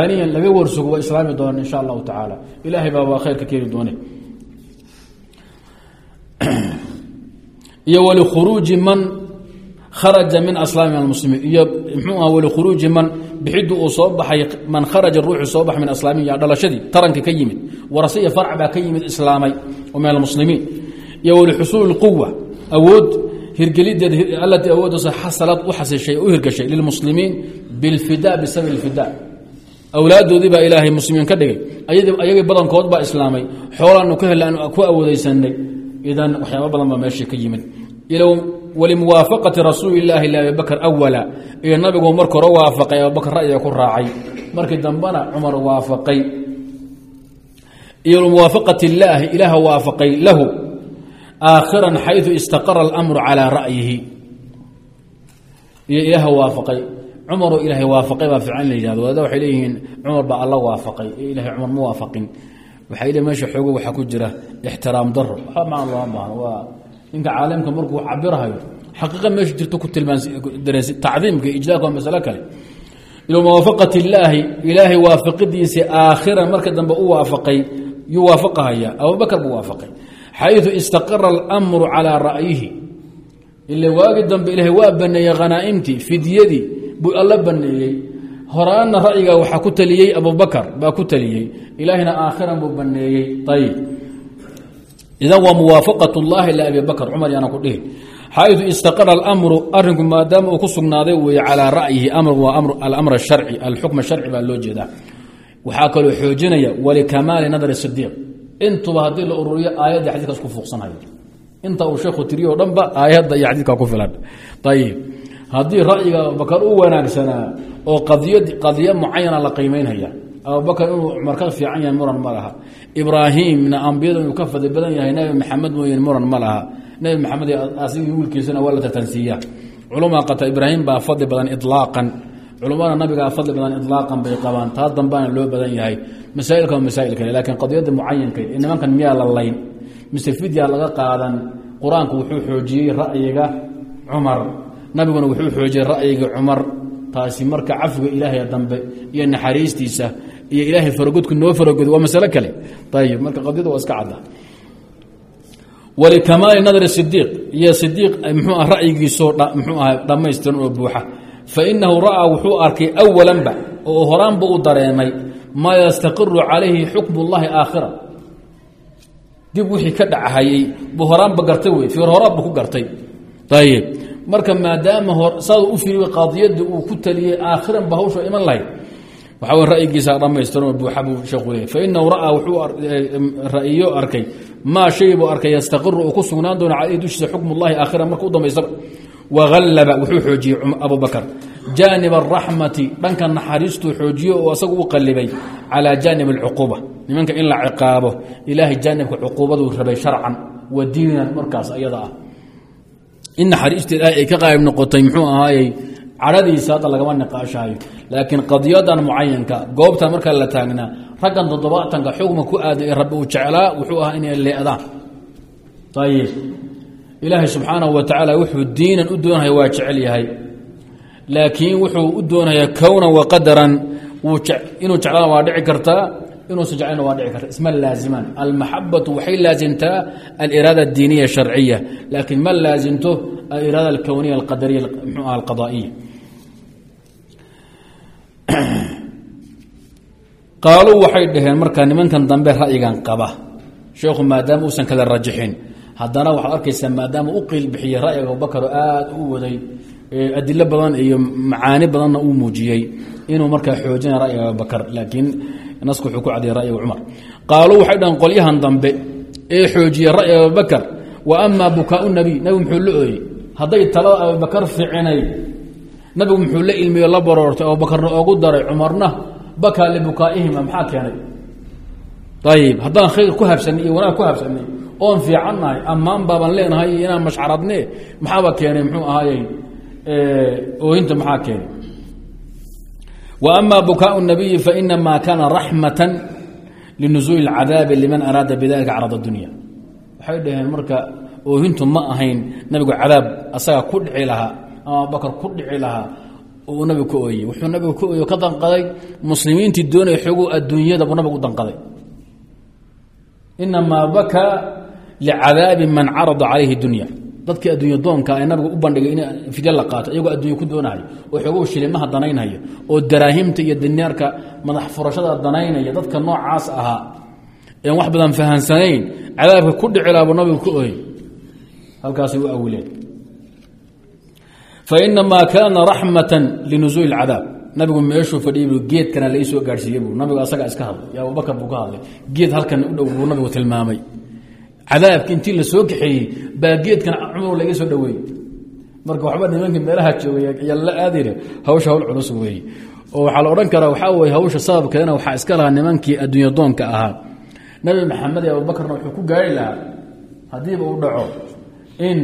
aaniyan laga warsugo waa islaami doonaan insha allahu tacaala. Ilaahay baa waa khayrka keeni doone iyo walikhuruuji man kharaja min aslaami almuslimiin. Iyo mxuu ah walikhuruuji man bixiddu uu soo baxay man kharaja ruuxu soo baxay min aslaamiin ya dhalashadii taranka ka yimid. Warase iyo farc baa ka yimid islaamay oo min almuslimiin. Iyo walixusuuli اlquwa awood hirgelideed alatii awooddaas xasalad u xasishay u hirgashay lilmuslimiin bilfida bisababi اlfida awlaadoodii baa ilaahay muslimiin ka dhigay. Ayagii badankood baa islaamay. Xoolaanu ka hel ku awoodeysanay idan waxyaaba badan baa meeshii ka yimid. Walimuwaafaqati rasuuli illaahi liabibakr awala iyo nabigu marka hore waafaqay abubakr ra'yiga ku raacay. Markii dambena cumar waafaqay. Iyo limuwaafaqati illaahi ilaah waafaqay lahu. Aakhiran xayu istaqara alamru calaa ra'yihi. Iyo ilaah waafaqay cumaroo ilaahay waafaqay baa fiican la yihahdo wadaada waxay leeyihiin cumar baa alla waafaqay ilahay cumar ma waafaqin. Waxay le meesha xoogo waxaa ku jira ixtiraam daro waxba macna looma baahno waa ninka caalimka markuu cabirahayo xaqiiqa meesha jirto ku tilmaandareens tacdiimka ijlaaka waa masalo kale. Ilo muwaafaqat illaahi ilaahay waafaqidiisii aakhiran marka dambe u waafaqay yuu waafaqahaya abubakar buu waafaqay. Xayu istaqara alamru calaa ra'yihi. Ila waagi dambe ilaahay waa baneeyey khanaa'imtii fidyadii buu alla baneeyey. Horaanna ra'yiga waxaa ku taliyey abubakar baa ku taliyey. Ilaahina aakhiran buu baneeyey. Ayib idan waa muwaafaqat اllahi liabi bakr cumar yaana ku dhihi. Xayu istaqara alamru arinku maadaama uu ku sugnaaday weeye calaa ra'yihi amr waa alamr sharci alxukm sharci baa loo jeedaa. Waxaa kaloo xoojinaya walikamaali nadar sidiiq intuba haddii la ururiyo aayadda xadikaas ku fuuqsanhayo inta uu sheekhu tiriyo dhanba aayadda iyo xadiidkaa ku filan. Ayib haddii ra'yiga abubakar u wanaagsanaa oo qadiy qadiyo mucayana la qiimeynhaya abubakar inuu cumar fiican yahay muran ma laha. Ibraahimna ambiyada inuu ka fadli badan yahay nabi maxamed mooyeen muran ma laha. Nabi maxamed asigii wiilkiisana waa la tartansiiya. Culama qata ibraahim baa fadli badan ilaaqan culummada nabigaa fadli badan ilaaqan bay qabaan. Taa dambaana loo badan yahay. Masaailka masaa'il kale laakiin qadiyadda mucayanka nimankan miyaa la layn? Mise fidya laga qaadan? Qur'aanku wuxuu xoojiyey ra'yiga cumar nabiguna wuxuu xoojiyey ra'yiga cumar taasi marka cafiga ilaahay dambe iyo naxariistiisa iyo ilaahay faragodku noo faragod waa masalo kale. Ayib marka qadiyada waa iska cadda. Walikamaali nadri sidiiq iyo sidiiq mxuu ah ra'yigiisoo mxuu aha dhammaystiran oo buuxa. Fainahu ra'aa wuxuu arkay awalanba oo horaanba u dareemay maa yastaqiru calayhi xukm اllahi aakhira. Dib wixii ka dhachayey buu horaanba gartay wey fiir horaanba ku gartay. Ayib marka maadaama saad u firi qaadiyadii uu ku taliyey aakhiran ba hawsha iman lahayd. Waxaa w ra'yigiisa dhammaystiranoo buuxa buu sheekhu leeyay fainahu ra'aa wuxuu ra'yiyo arkay maa shay buu arkay yastaqiru uu ku sugnaan doono caleyhi dushiisa xukm ullahi aakhiran marka u dambaysaba wahallaba wuxuu xoojiyey abubakar jaanib araxmati dhanka naxariistuu xoojiye oo asagu u qalibay calaa jaanib alcuquuba. Nimanka in la ciqaabo ilaahay jaanibka cuquubaduu rabay sharcan wa diinan markaas ayada ah in naxariista ilaahay ay ka qaayib noqotay muxuu ahaayey cadhadiisa hadda lagama niqaashaayo laakiin qadiyadan mucayanka goobta markaa la taagnaa raggan toddobaatanka xugma ku aaday ee rabbi uu jeclaa wuxuu ahaa inay leedaan ayib ilaahay subxaanahu wa tacaala wuxuu diinan u doonaya waa jecel yahay laakiin wuxuu u doonayaa kownan wa qadaran inuu jeclana waa dhici kartaa inuusan jeclana waa dhici karta. Isma laazimaan. Almaxabatu waxay laasimtaa aliraada adiiniya sharciya laakiin ma laasimto aliraada alkowniya alqadariya mxuu aha alqadaa'iya qaaluu waxay dhaheen markaa nimankan dambe ra'yigan qaba. Sheekhu maadaama uusan kala rajixin haddana waxaad arkaysaa maadaama u qiil bixiyey ra'yiga abubakar aada u waday adilo badan iyo macaani badanna uu muujiyey inuu markaa xoojina ra'yiga abubakar laakiin nasku wuxuu ku cadiyay ra'yiga cumar. Qaaluu waxay dhaheen qolyahan dambe ee xoojiyey ra'yiga abubakar wa amaa bukaau nabiy. Nabigu muxuu la ooyey hadday talada abubakar ficinay nabigu muxuu la ilmiyo la baroortay abubakarna oogu daray cumarna bakaa libukaa'ihima maxaa keenay? Ayib haddaan khayr ku habsanay iyo wanaag ku habsanay oon fiicannahay ammaan baabaan leenahay inaan mashcaradne maxaaba keenay muxuu ahaayey oohinta maxaa keenay ama bukaau nabiyi fainamaa kaana raxmata linusuuli اlcadaabi liman araada bidalika carad dunya waxay dhaheen marka oohintu ma ahayn nabigu cadaab asaga ku dhici lahaa ama abubakar ku dhici lahaa uu nabigu ka ooyey wuxuu nabigu ka ooye ka danqaday muslimiintii doonaya xoogu adduunyada buu nabigu u danqaday inamaa bakaa licadaabi man carada calayhi dunya dadkii adduunya doonka ee nabiga u bandhigay in fidya la qaato iyagoo adduunya ku doonahayo oo xoogow shilimaha danaynhayo oo daraahimta iyo dinaarka madax furashada danaynaya dadka noocaas ahaa een wax badan fahansanayn cadaabka ku dhici laha buu nabigu ka ooyey halkaasay u awileen fainamaa kaana raxmata linusuuli اcadaab nabigu meeshuu fadhiyay bu geedkana laisoo gaadhsiiye bu nabigu asaga iska hadlay yo abubakar buu ka hadlay geed halkan u dhow buu nabigu tilmaamay cadaabki intii la soo kaxeeyey baa geedkan cumar laga soo dhaweeyey. Marka waxba nimanka meelaha joogayala aadire hawsha hawl culus weeye. Oo waxaa la odhan karaa waxaa weye hawsha sababkeedana waxaa iska lahaa nimankii adduunya doonka ahaa. Nabi maxamed iyo abubakarna wuxuu ku gaari lahaa haddiiba uu dhaco in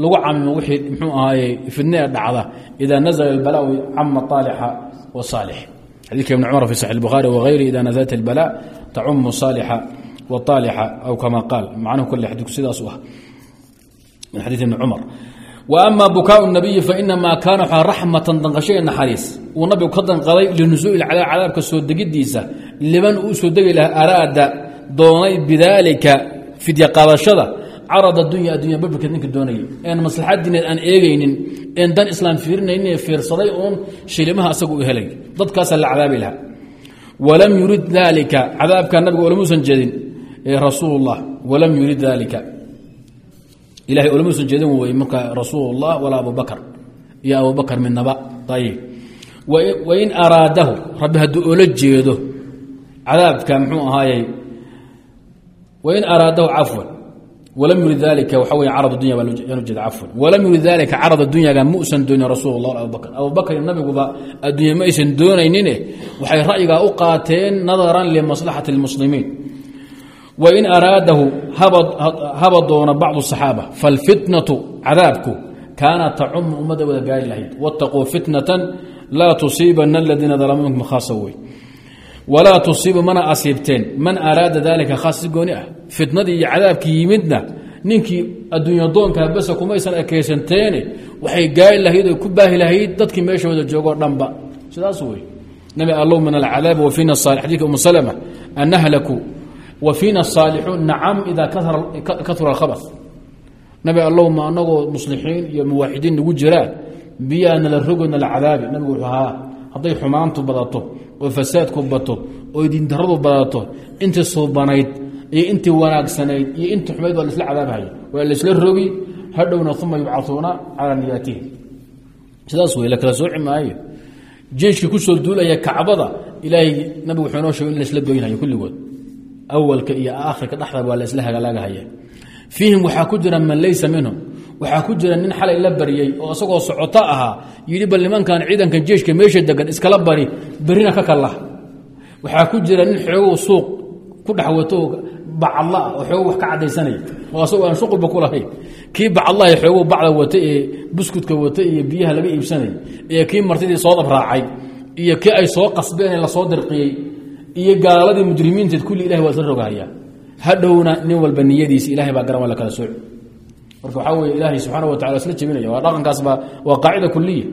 lagu camimo wixii mxuu ahaaye fidne dhacda idaa nazla ilbalaa cama aalixa wa saalix. Xadiika ibn cumar fi saxi buhaari waayri ida naزlt ilbalaa tacumu saalixa ama bukaa nabiyi fainamaa kaana raxmatan danqasho ee naxariis. Uu nabigu ka danqaday linusuul cadaabka soo degidiisa liman uu soo degi laha araada doonay bidaalika fidya qaadashada carad adunya addunya babirka ninka doonayay. Een maslaxadiineed aan eegaynin een dan islaam fiirinayne fiirsaday uun shilimaha asagu u helay. Dadkaasa la cadaabi laha walam yurid daalika cadaabka nabiga olamuusan jeedin rasuulullah walam yurid daalika ilahay olamuusan jeedin wey marka rasuulullah walaa abubakar iyo abubakar midnaba. Ayib wain araadahu rabbi hadduu ola jeedo cadaabka muxuu ahaayey wain araadahu cafwan wlam yurid alika waxa wey carad dunya baa jeeda cafwan. Walam yurid dalika carad dunyaga mausan doonin rasul lah abubakr abubakr nabiguba addunya ma aysan doonaynine waxay ra'yigaa u qaateen nadaran limaslaxati اlmuslimiin wain araadahu haba doona bacdu saxaaba falfitnatu cadaabku kaanat tacumu ummadda wada gaari lahayd. Wtaquu fitnatan laa tusiibana aladiina dalamuu minkum khaasa wey walaa tusiibu mana asiibteen. Man araada daalika khaas si gooni ah fitnadii iyo cadaabkii yimidna ninkii adduunya doonkaa kumaysan ekaysanteene waxay gaari lahayd oy ku baahi lahayd dadkii meesha wada joogoo dhanba. Sidaas wey nabi allow min alcadaab wafiina adika umu salma an nahlaku fiina asaalixuun nacam idaa kaura alkhabas nabi allow ma anagoo muslixiin iyo muwaaxidiin nagu jiraan biyaa nala rogo nala cadaabi. Nabigu wuxuu haa hadday xumaantu badato oo fasaadku bato oo diindaradu badato intii suubanayd iyo intii wanaagsanayd iyo intii xumayd waa laisla cadaabhaya waa laisla rogi hadhowna uma yubcauuna calaa niyaatihi. Sidaas wey la kala sooci maayo. Jeeshkii duulaya kacbada ilaahay nabigu wuxuu inoo sheego in laisla goynhayo kulligood awalka iyo aakhirka dhexda waa laisla hagalaagahaya fiihim waxaa ku jira man laysa minhum. Waxaa ku jira nin xalay la baryey oo isagoo socoto ahaa yidhi bal nimankan ciidanka jeeshka meesha degan iskala bari berina ka kallah waxaa ku jira nin xoogow suuq ku dhexwato bacadla ah oo xoogow wax ka cadaysanaya oo asagoo aan shuqulba ku lahayn. Kii bacadlaha xoogow bacda wata ee buskudka wata iyo biyaha laga iibsanay iyo kii martidii soo dab raacay iyo kii ay soo qasbeen ee la soo dirqiyey iyo gaaladii mujrimiinteed kulli ilahay waa isla rogahaya hadhowna nin walba niyadiisa ilahay baa garan waa la kala sooci. Marka waxaa weye ilaahay subxaana wa tacala isla jebinaya waa dhaqankaas baa waa qaacida kuliya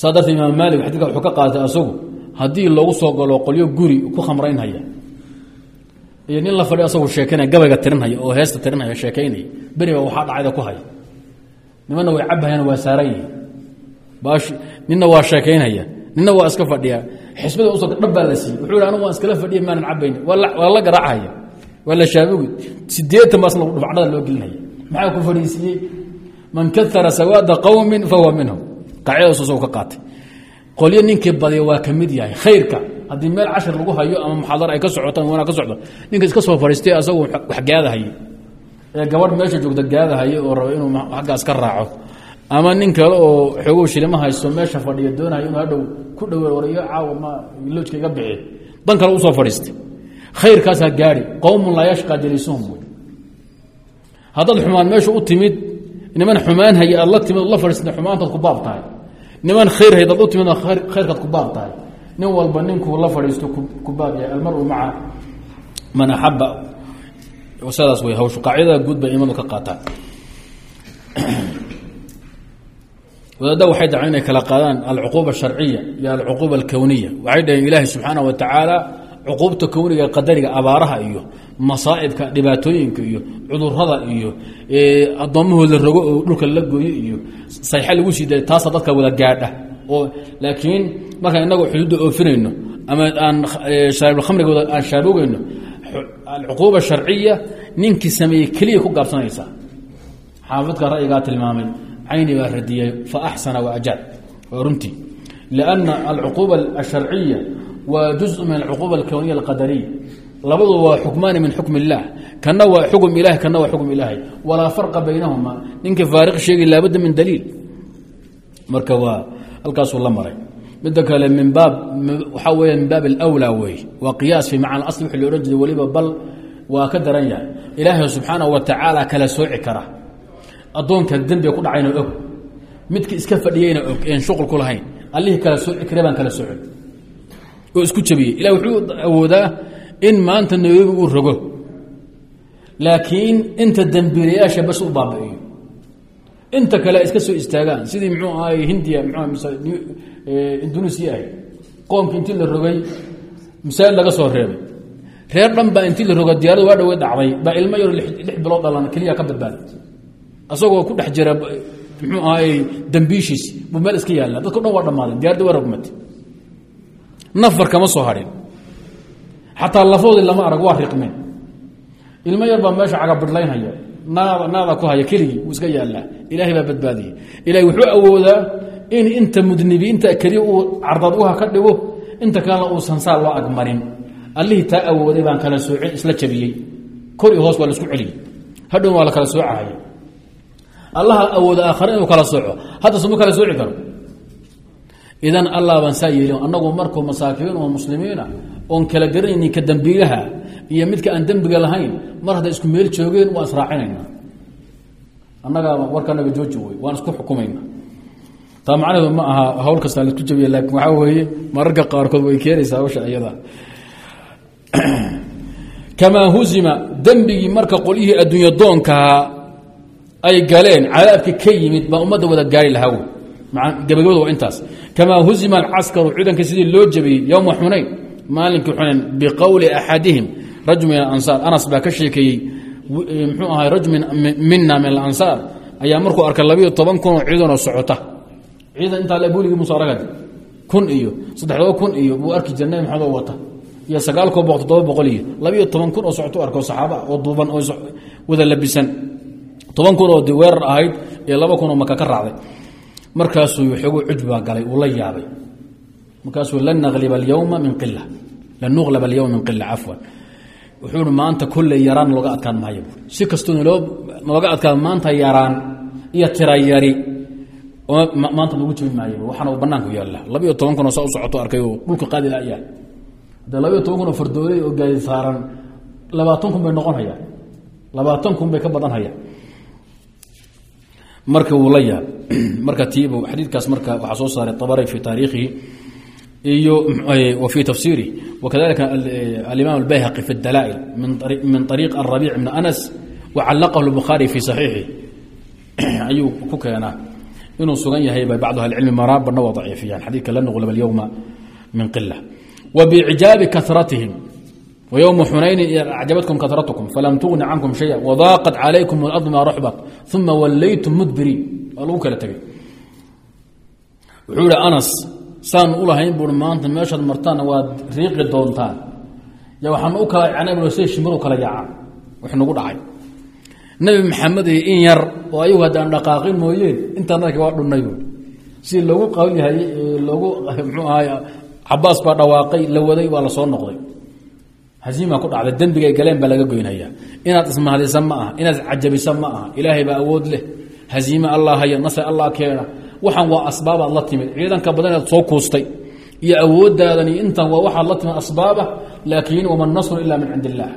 saa darteed imaam maalik xadidka wuxuu ka qaatay asagu haddii loogu soo galo qolyo guri ku khamraynhaya iyo nin la fadhi asagoo sheekeynaya gabayga tirinhaya oo heesta tirinhaya sheekaynaya beriba waxaa dhacayda ku haya. Nimanna way cabahayaan waa saaran yihiin bash ninna waa sheekaynhaya ninna waa iska fadhiya xisbada u soo dhab baa la siiyey. Wuxuu anigu waan iskala fadhiya maanan cabayn waa la garaachaya waa la shaabugi sideetan baas dhubacdada loo gelinaya. Maxaa ku fadhiisiiyey? Man kaara sawaada qowmin fahuwa minhum. Qaacidadaas isagoo ka qaatay. Qolyo ninkii badya waa ka yahay. Khayrka haddii meel cashir lagu hayo ama muxaadara ay ka socotaan wanaa ka socdo. Ninka iska soo fadhiistay asagoo wax gaadahaye ee gabadh meesha joogta gaadahaye oo raba inuu xaggaas ka raaco ama nin kale oo xoogow shilima haysto meesha fadhiya doonaya inuu hadhow ku dhowe wariyo caawa ma loojka iga bixi. Dan kale u soo fadhiistay. Khayrkaasaa gaari. Qowmun laa yashqaa jaliisuhum wey haddaad xumaan meesha u timid niman xumaan haya aad timid la fadhiisata xumaantaad ku baab tahay. Niman khayr hayd aad u timid khayrkaad ku baab nin walba ninkuu la fadhiisto ku baab yahay. Almaru maca man axaba sidaas wey hawshu. Qaacidada guud bay qaataan wadaadda waxay dacan inay kala qaadaan alcuquuba asharciya iyo alcuquuba alkowniya waxay dhaheen ilaahi subxaana wa tacaala cuquubta kowniga qadariga abaaraha iyo masaa'ibka dhibaatooyinka iyo cudurrada iyo addoommahooda rogo oo dhulka la gooyo iyo sayxa lagu sii taasa dadka wada gaadha. Oo laakiin markaan inagoo xuduudda oofinayno ama aan shaaribulkhamrigooda aan shaarugayno alcuquuba sharciya ninkii sameeyey keliya ku gaabsanaysaa xaafidka ra'yigaa tilmaamay cayni baa radiyay faaxsana waajaad waa runtii lanna alcuquuba alsharciya waa juz min alcuquuba alkowniya alqadariya. Labadu waa xukmaani min xukm illaah kana waa xugum ilahi kana waa xugum ilaahay walaa farqa baynahuma. Ninka faariq sheegi laabudda min daliil. Marka waa halkaasuu la maray. Midda kale min baab waxaa weya min baab alwlaa weeye waa qiyaas fii macna asli wx loo odhan jiray weliba bal waa ka daran yahay. Ilaahay subxaanahu wa tacaala kala sooci kara addoonka dembiga ku dhacayna og. Midka iska fadhiyeyna og een shuqul ku lahayn. Allihii kala sooci kare baan kala socon oo isku jabiyey. Ilah wuxuu awoodaa in maanta nairobi uu rogo. Laakiin inta dembiilayaasha bas u baabi'iyo. Inta kale iska soo istaagaan. Sidii muxuu ahay hindiya mxu indunesia ahay. Qoomki intii la rogay masaajid laga soo reebay. Reer dhan baa intii la rogo diyaarada waa dhawe dhacday. Baa ilmo yaro lix bilood dhalan keliya ka badbaaday asagoo ku dhex jira muxuu ahay dambiishiis. Buu meel iska yaalla dadko dhan waa dhammaaday diyarada waa rogmatay nafar kama soo harin xataa lafoodii lama arag waa riqmeen ilmo yar baa meesha cagabidhlaynhaya naada ku haya. Keligii wuu iska yaallaa. Ilaahay baa badbaadiyey. Ilahay wuxuu awoodaa in inta mudnibiinta keliya uu cardad uha ka dhigo inta kalena uusan saa loo agmarin allihii taa awooday baan kala soocin isla jabiyey. Kor iyo hoos waa la isku celiyey. Hadhown waa la kala soocahaya allaha awooda aakhare inuu kala sooco hadda suma kala sooci karo. Idan allah baan saa yeelin annagu markuu masaakiin oo muslimiina oon kala garanaynin ka dembiilaha iyo midka aan dembiga lahayn mar hadday isku meel joogeen waan israacinayna annagaa warkanaga jooji wey waan isku xukumayna taa macnaheedu ma aha hawl kastaa la isku jabiya laakiin waxaa weeye mararka qaarkood way keenaysaa hawsha iyada. Kamaa huzima dembigii marka qolyihii adduunya doonkaha ay galeen cadaabkii ka yimid baa ummadda wada gaari lahaa wey gabagabada waa intaas. Kamaa huzima alcaskaru ciidanka sidii loo jabiyey yowma xunayn maalinkii xunayn biqowli axadihim rajul min alansaar. Anas baa ka sheekeeyey mxuu ahay rajul mina min alansaar. Ayaa markuu arkay labiyo toban kunoo ciidanoo socota. Ciidan intaa buligii musaaragad kun iyo saddexdoo kun iyo buu arki jira nabi wata iyo boqol toddoba boqol iyo labiyo toban kun oo socoto arko saxaaba oo duuban oo wada labisan toban kun oo weerar ahayd iyo laba kun oo maka ka raacday. Markaasuu xoogu cujbaa galay uu la yaabay. Markaasuu lan naqliba alyowma min qila lan nuqlaba alyowma min qila cafwan wuxuu i maanta kolley yaraan nooga adkaan maayo. Si kastoo nloo nooga adkaan maanta yaraan iyo tira yari maanta nagu jebin maayo. Waxaana uu banaanku yaalla. Labiyo toban kun oo saa u socoto arkay oo dhulka qaadi layaa de labiyo toban kun oo fardooley oo gaadi saaran labaatan kun bay noqon labaatan kun bay ka badan hayaan marka wuu la yaab. Marka tiib xadiidkaas marka waxaa soo saaray abari fi taariikhihi iyo fi tafsiirihi wakadalika alimaam albayhaqi fi اdalaa'il min طariiq arabiic bn anas wacalaqahu lbukhaari fii saxiixi ayuu ku keenaa inuu sugan yahay bay bacdu ahlicilmi maraa badna waa daciifiyaan. Xadiidka la nuqlab alyowma min qila wa biicjaabi karatihim ويوم حنين أعجبتكم كثرتكم فلم تغن عنكم شيئا وضاقت عليكم الأرض ما رحبت ثم وليتم مدبرين lagu kala tegay wuxuu ihi anas saan u lahayn buui maanta meeshaad martaanna waad riiqi doontaan ya waxaan u kala icnay say shimir u kala yaacaan wax nagu dhacay nebi maxamed iyo in yar oo ayagu haddaan dhaqaaqin mooyeen intaan dadka waa dhunnay buui si loogu qawlyahay loogu mxuu ahay cabaas baa dhawaaqay la waday waa la soo noqday hasiima ku dhacday dembigay galeen baa laga goynhayaa inaad ismahadisa ma aha inaad cajabisa ma aha. Ilaahay baa awood leh. Hasiime allah haya nasr allah keena. Waxaan waa asbaabaad la timid. Ciidanka badan inaad soo kuustay. Iyo awoodaadan iyo intan waa waxaad la timid asbaaba laakiin wama nasru ila min cindi illaah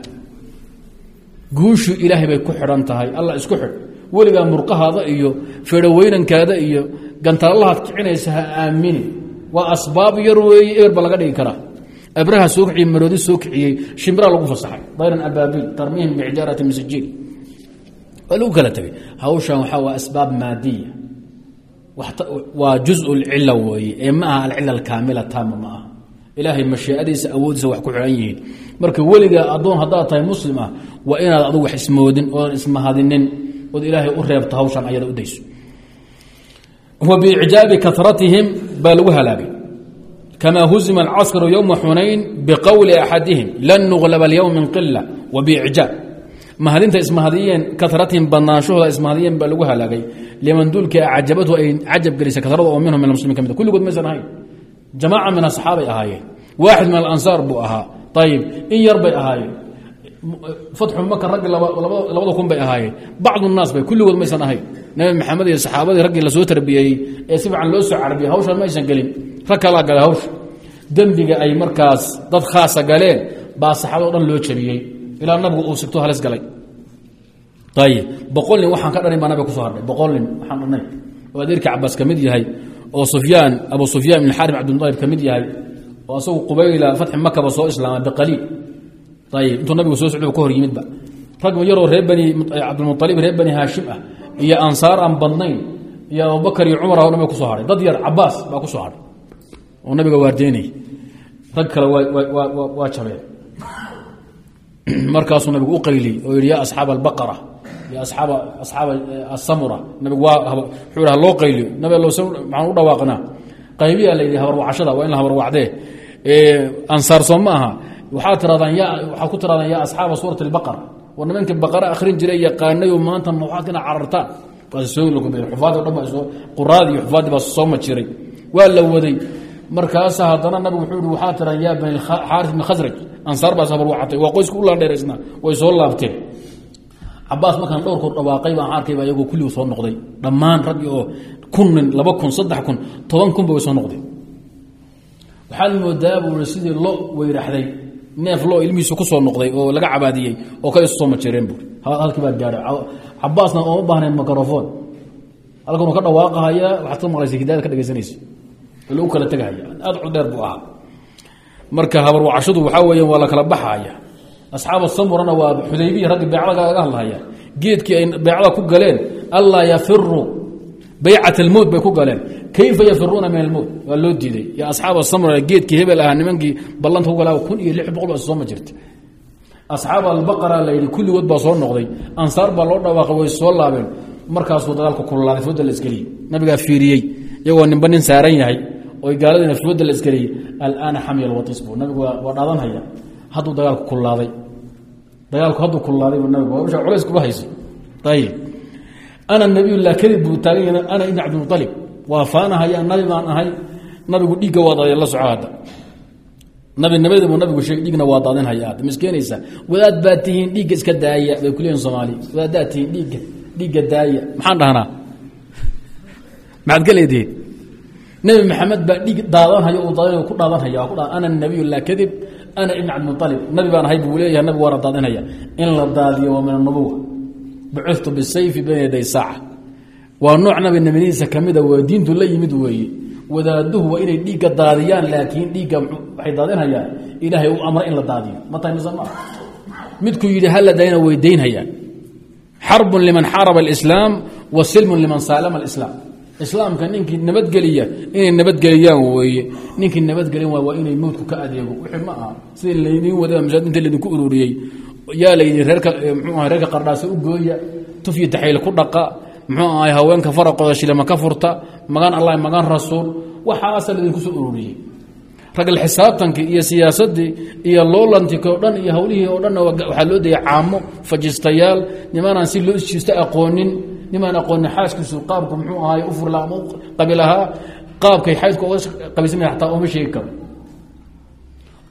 guushu ilaahay bay ku xidhan tahay. Allah isku xidh. Weligaa murqahaada iyo feedhoweynankaada iyo gantalallahaad kicinaysa ha aamini waa asbaab yar weeye eber ba laga dhigi karaa abraha soo kiciyey maroodi soo kiciyey shimbira lagu fasaxay dayran abaabiil tarmihim bixijaarati min sijiil waa lagu kala tegay hawshan waxaa waa asbaab maadiya waa juزء اlcila weeye ee ma aha alcila alkaamila taama ma aha ilaahay mashiiadiisa awoodiisa wax ku xidhan yihiin marka weligaa addoon haddaad tahay muslim ah waa inaad adugu wax ismoodin oodan ismahadinin ood ilaahay u reebto hawshan ayada u dayso wa biicjaabi karatihim baa lagu halaagay huzima alcaskaru ywma xunayn biqowli axadihim lan nuglaba اlyowm min qila wa biicjaab mahadinta ismahadiyeen karatihim badnaanshahooda ismahadiyeen baa lagu halaagay liman duulka cajabatu ay cajab gelisay kasrada oo minhum min almuslimiin ka mid kulligood maysan ahayn jamaaca min asxaabay ahaayeen waaxid min alansaar buu ahaa ayib in yar bay ahaayeen fatxu maka raggi labada kun bay ahaayeen bacdu naas bay kulligood maysan ahayn nabi maxamed iyo saxaabadii raggii la soo tarbiyeeyey ee si fiican loo soo carbiyey hawshan maysan gelin rag galay hawsha dembiga ay markaas dad khaasa galeen baa saxaabado dhan loo jabiyey ilaa nabigu uu sigto halis galay. Ayib boqol waxaan ka dhanin baa nabiga ku soo hadhay boqol waxaan dhanay. Oo adeerkii cabaas yahay oo sufyaan abu sufyaan ibn xarim cabdilmualib ka mid yahay oo asagu qubayla fatxi makaba soo islaama biqaliil. Ayib intuu nabigu soo socdo ka hor yimidba rag yaroo reer bani cabdilmualib reer bani haashim ah iyo ansaar aan badnayn iyo abubakar iyo cumar nabiga ku soo hadhay. Dad yar cabaas baa ku soo hadhay oo nabiga waardeynay rag kale waa jabeen. Markaasuu nabigu u qayliyey oo yihi ya asxaab albaqara ya asxaaba asamura nabigu waa wuxuu ha loo qayliyo. Nabi allo maxaan u dhawaaqnaa. Qaybiyaa la yidhi habarwacashada waa in la habarwacdee ansaar soo ma aha. Waxaad tiradaan ya waxaad ku tiradaan ya asxaaba suurati albaqara war nimankii baqara akhrin jiray yaqaanayo maanta waxaad ina carartaan xufaadi o dhan baa soo quraadii iyo xufaadii baa soo majiray waa la waday markaasa haddana nabigu wuxuu yihi waxaa tiran yaa bani xaaris bn khasraj ansaar baas habar wacatay waa qoyska u laandheeraysnaa way soo laabteen. Cabaas markaan dhowrkood dhawaaqay baan arkayba iyagoo kulligu soo noqday. Dhammaan raggii oo kun nin laba kun saddex kun toban kunba way soo noqdeen. Waxaad moodaa buu sidii lo weyraxday neef lo ilmihiisu ku noqday oo laga cabaadiyey oo kale isu soo majeereen buui halkii baa gaahay cabaasna ooma baahnayn microfon halkanuu ka dhawaaqahaya waxaad ka maqlaysa hidaayad ka dhegaysanaysa lagu kala tegahaya aad cudheer buu ahaa. Marka habarwacashadu waxaa weya waa la kala baxaya. Asxaab samurana waa xudaybiya raggi beecda kaga hadlahaya geedkii ay beecda ku galeen allaa yafiru baycat almowt bay ku galeen. Kayfa yafiruuna min almowt waa loo diiday. Ya asxaab samura geedkii hebel ahaa nimankii ballanta ku galaa kun iyo lix boqol baa soo ma jirta. Asxaab albaqara la yidhi kulligood baa soo noqday. Ansaar baa loo dhawaaqay way soo laabeen. Markaasuu dagaalku kululaaday fooda la isgeliyey nabigaa iyagoo ninba nin saaran yahay oy gaaladiina fooda la isgeliyey alaana xamya alwatis buu nabigu waa dhaadanhaya. Hadduu dagaalku kululaaday dagaalku hadduu kululaaday buu nabigu waa culays kuba hayso ayib ana nabiyullah kadib buu taagan yahay ana ibn cabdilmualib waa faanahaya nabi baan ahay. Nabigu dhiigga waa la soco hadda. Nabi nabada buu nabigu sheegay dhiigna waa daadinhaya aad miskeenaysa wadaad baad tihiin dhiigga iska daaya. Bay kuleeyihin soomaaliya wadaadaad tihiin dhiigga dhiigga daaya. Maxaan dhahnaa? Maxaad ka nebi maxamed baa dhiig daadanhaya uu daadin ku dhaadanhaya ana nabiy laa kadib ana ibn cabdilmualib nabi baan ahay buu leeyahay nabigu waana daadinhaya in la daadiyo waa min anubuwa bucithtu bisayfi bayna yaday saaca. Waa nooc nabi nabinidiisa kamida waa diintu la yimid weeye. Wadaaduhu waa inay dhiigga daadiyaan laakiin dhiigga waxay daadinhayaan ilaahay u amray in la daadiyo. Ma tahay mise maa midkuu yidhi hala daayana way daynhayaan. Xarbun liman xaaraba اlislaam wa silmun liman saalama alislaam islaamka ninkii nabadgeliya inay nabadgeliyaan weeye. Ninkii nabadgelin waay waa inay mowdku ka adeego. Wixii ma aha. Sidii laydiin wada masaajid inta laydinku ururiyey. Yaa layidhi reerka mxuu aha reerka qardhaasa u gooya. Tufyi taxayl ku dhaqa. Muxuu ahay haweenka faraqooda shilama ka furta. Magaan allah magaan rasuul. Waxaasa laydinku soo ururiyey. Ragal xisaabtankii iyo siyaasadii iyo loolantika o dhan iyo hawlihii oo dhan waxaa loo dayay caamo fajistayaal. Nimaanaan si loo isjiisto aqoonin nimaan aqoonin xaaskiisu qaabka muxuu ahaay u furla ama qabi lahaa qaabkay xaydka oga qabiisana ataa ooma sheegi karo.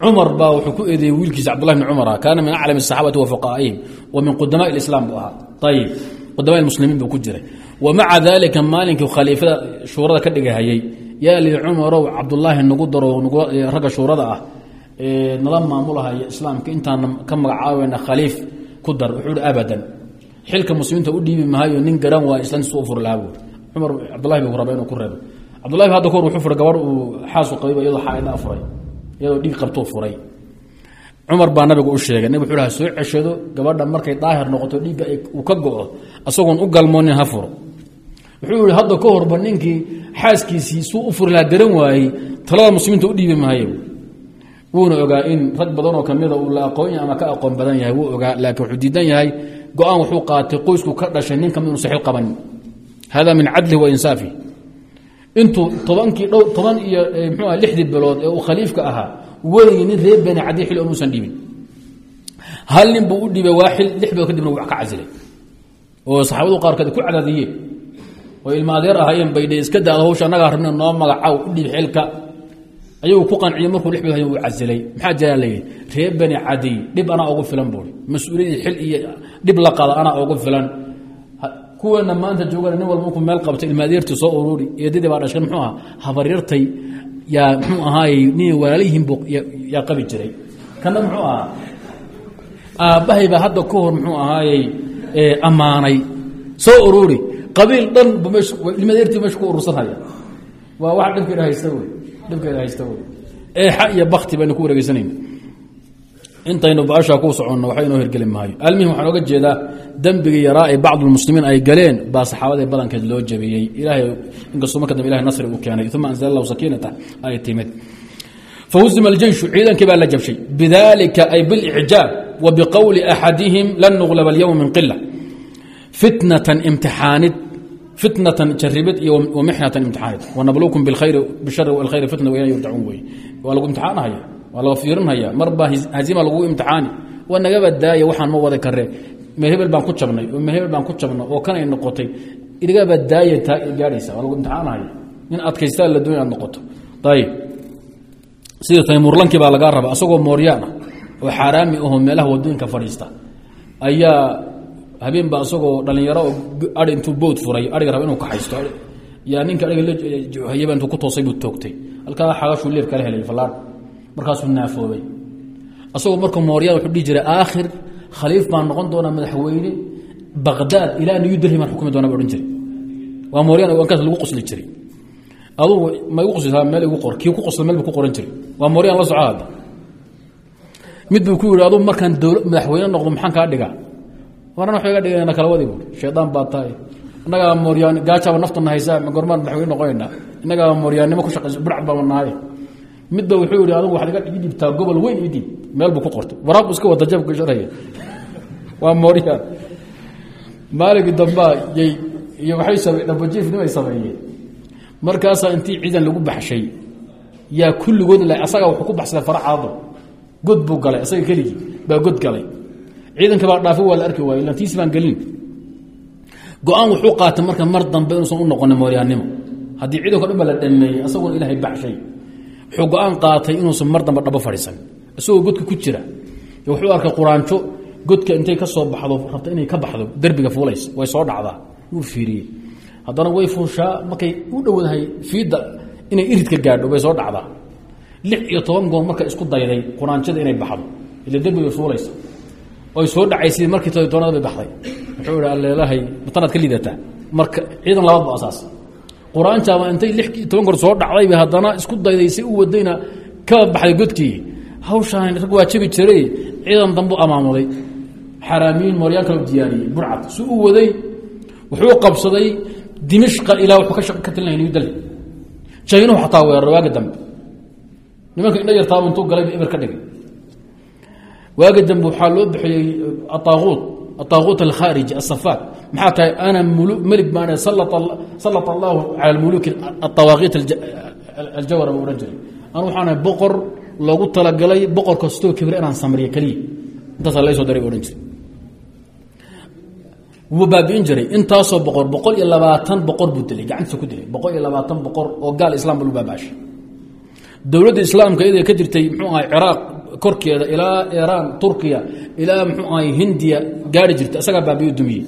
Cumar baa wuxuu ku eedeeyey wiilkiisa cabdullahi bni cumar kaana min aclam asaxaabati wa fuqaa'ihim wa min qudamaai islaam buu ahaa. Ayib qudamaai muslimiin buu ku jiray. Wa maca daalika maalinkii khaliifada shuurada ka dhigahayey yaa li cumarow cabdulaahi nagu daro ragga shuurada ah nala maamulahaya islaamka intaan ka magacaabana khaliif ku dar xilka muslimiinta u dhiibi maayo nin garan waa islaantiisa u buuri cumar cabdullahi buu raba inuu ku reebo. Cabdullahi hadda kahor wuxuu furay gabadh uu xaasu qabiba iyadoo xaaida furay iyadoo dhiig qabtuu furay. Cumar baa nabiga u sheegay nabig wuxuu soo ceshado gabadha markay daahir noqoto dhiigga uu ka go-o u galmoonin ha furo. Wuxuu yihi hadda ka horba ninkii xaaskiisii suu u furi lahaa garan waayey talada muslimiinta u dhiibi maayo. Wuuna ogaa in rag badanoo kamida uu la aqoon ama ka aqoon badan yahay wuu ogaa laakiin wuxuu diidan yahay go'aan wuxuu qaatay qoysku ka dhashay nin ka mid saxiil qabanin hada min cadlihi wa insaafi. Intuu tobankii dhow toban iyo mxuu ah lixdii bilood ee uu khaliifka ahaa weligii nin reer beni cadi xil omuusan dhibin. Hal nin buu u dhiibay waa xil lix bilood kadibna wax ka casilay. Oo saxaabadu qaarkood ku cadaadiyeen. Oo ilma adeer ahaayeen baydhe iska daada hawsha annagaa rabna noo magacaw u dhiib xilka ayuu ku qanciyey markuu lix bilood uu casilay. Maxaa jiraa layidhi reer beni cadiy dhib anaa ugu filan buuri mas'uuliyadii xil iyo dhib la qada anaa ugu filan. Kuweena maanta joogana nin walba markuu meel qabtay ilmaadeertii soo ururi eedadii baa dhashan muxuu aha habaryartay yaa muxuu ahaayey nin walaalihiin buu yaa qabi jiray. Kana muxuu ahaa aabbahay baa hadda ka hor muxuu ahaayey ammaanay. Soo ururi. Qabiil dhan ilmaadeertii meesha ku urursanhaya waa wax dhibkeeda haysta wey dhibkeeda haysta eexa iyo bakti baynu ku wareegeysanayna intaynu baashaa ku soconno waxba inoo maayo. Almihim waxaan oga jeedaa dembigii yaraa ee bacdulmuslimiin ay galeen baa saxaabadii badankeed loo jabiyey ilahay inkastuu marka ilahay nasri uu keenay. Uma anzala allahu sakiinata ay timid. Fahuzima aljeyshu ciidankii baa la jabshay. Bidalika ay bilicjaab wa biqowli axadihim lan nuglaba alyowma min qila fitnatan imtixaanid fitnatan jaribid iyo wamixnatan imtixaanid. Wanabluukum bilkhayri bishari walkhayri fitna wa ilayhi yurjacuun wey. Waa lagu imtixaanahaya waa laga fiirinhaya marba hazima lagu imtixaani. Waa nagaba daaya waxaan ma wada karee ma hebel baan ku jabnay oo ma hebel baan ku jabna oo kanay noqotay. Inagaba daaya taa gaadhaysa waa lagu imtixaanahaya. Nin adkaystaa la doon noqoto. Ayib sida taymurlankii baa lagaa raba asagoo mooryaan ah oo xaaraami ahoo meelaha waddooyinka fadhiista ayaa habeenba asagoo dhalinyaro ai intuu bood furay aiga raba inuu kaxaysto yaa ninka aiga intuu ku toosay buu toogtay. Halkaa xagashuu leeb kala helay fallaadh markaasuu naafoobay asagoo marka mooryaan wuxuu dhihi jiray aakhir khaliif baan noqon doonaa madaxweyne baqdaad ilaa delhi baan xukumi doona ba odhan jiray. Waa mooryaan ankaas lagu qosli jiray. Adugu ma igu qoslisaa meel igu qor kii ku qosla meel buu ku qoran jiray. Waa mooryaan la soco hadda mid buu ku yihi adugu markaan madaxweyne noqdo maxaan kaa dhigaa waran waxba iga dhigana kala wadi buuri shaydaan baa tahay. Innagaa mooryaan gaajaba naftana haysaa gormaan madaxweyne noqonaynaa innagaa mooryaannimo ku shaqayso burcad baa nahay. Midba wuxuu yihi adugu waxaad iga dhibtaa gobol weyn idib meel buu ku qortay. Waraaqu iska wata jabka sharaya waa mooryaan. Maaligii dambaa yay iyo waxay same dhabajiifnimay sameeyeen. Markaasaa intii ciidan lagu baxshay yaa kulligood la asaga wuxuu ku baxsaday faracaado. God buu galay asaga keligii baa god galay ciidanka baa dhaafo waa la arki waayey lantiisi baan gelin. Go'aan wuxuu qaatay marka mar dambe inuusan u noqonin mooryaannimo haddii ciidanko dhan la dhameeyey asaguna ilaahay baxshay. Wuxuu go'aan qaatay inuusan mar dambe dhabo fadhiisan isagoo godka ku jira. Wuxuu arkay quraanjo godka intay ka soo baxdo rabta inay ka baxdo derbiga fuulays way soo dhacdaa wuu fiiriyey. Haddana way fuushaa markay u dhowdahay fiidda inay iridka gaadho bay soo dhacdaa. Lix iyo toban goor marka isku dayday quraanjada inay baxdo ila derbiga fuulaysa oy soo dhacaysay markii todonaad bay baxday. Wuxuu ihi alleelahay matanaad ka liidataa marka ciidan labaad ba asaas. Qur'aanjaaba intay lix iyo toban goor soo dhacdayba haddana isku dayday si u wadayna ka baxday godkii. Hawshaan rag waa jiray ciidan dambu amaamuday. Xaraamiyiin mooryaan kale diyaariyey burcad. Si u waday wuxuu qabsaday dimishqa ilaa wuxuu ka talinaya delhi. Jaynuhu xataa weerara waagi dambe. Nimanka indha yartaaba intuu galayba eber ka dhigay waagi dambe waxaa loo bixiyey aaaquut aaaquut alkhaariji asafaak maxaa tahay? Ana melig baan sallat allahu cala muluki aawaaqiit aljawara buu jiray. Anu waxaana boqor loogu talagalay boqor kastoo kibra inaan samriyo keliya intaasa laysoo daray odhan jiray. Wuu baabi'in jiray. Intaasoo boqor boqol iyo labaatan boqor buu dilay gacantiisa ku dilay. Boqol iyo labaatan boqor oo gaal islam ba lu baabaashay. Dowladda islaamka iyada ka jirtay muxuu ahay ciraaq korkeeda ilaa iraan turkiya ilaa muxuu ahay hindiya gaari jirta isagaa baabiyo dumiyey?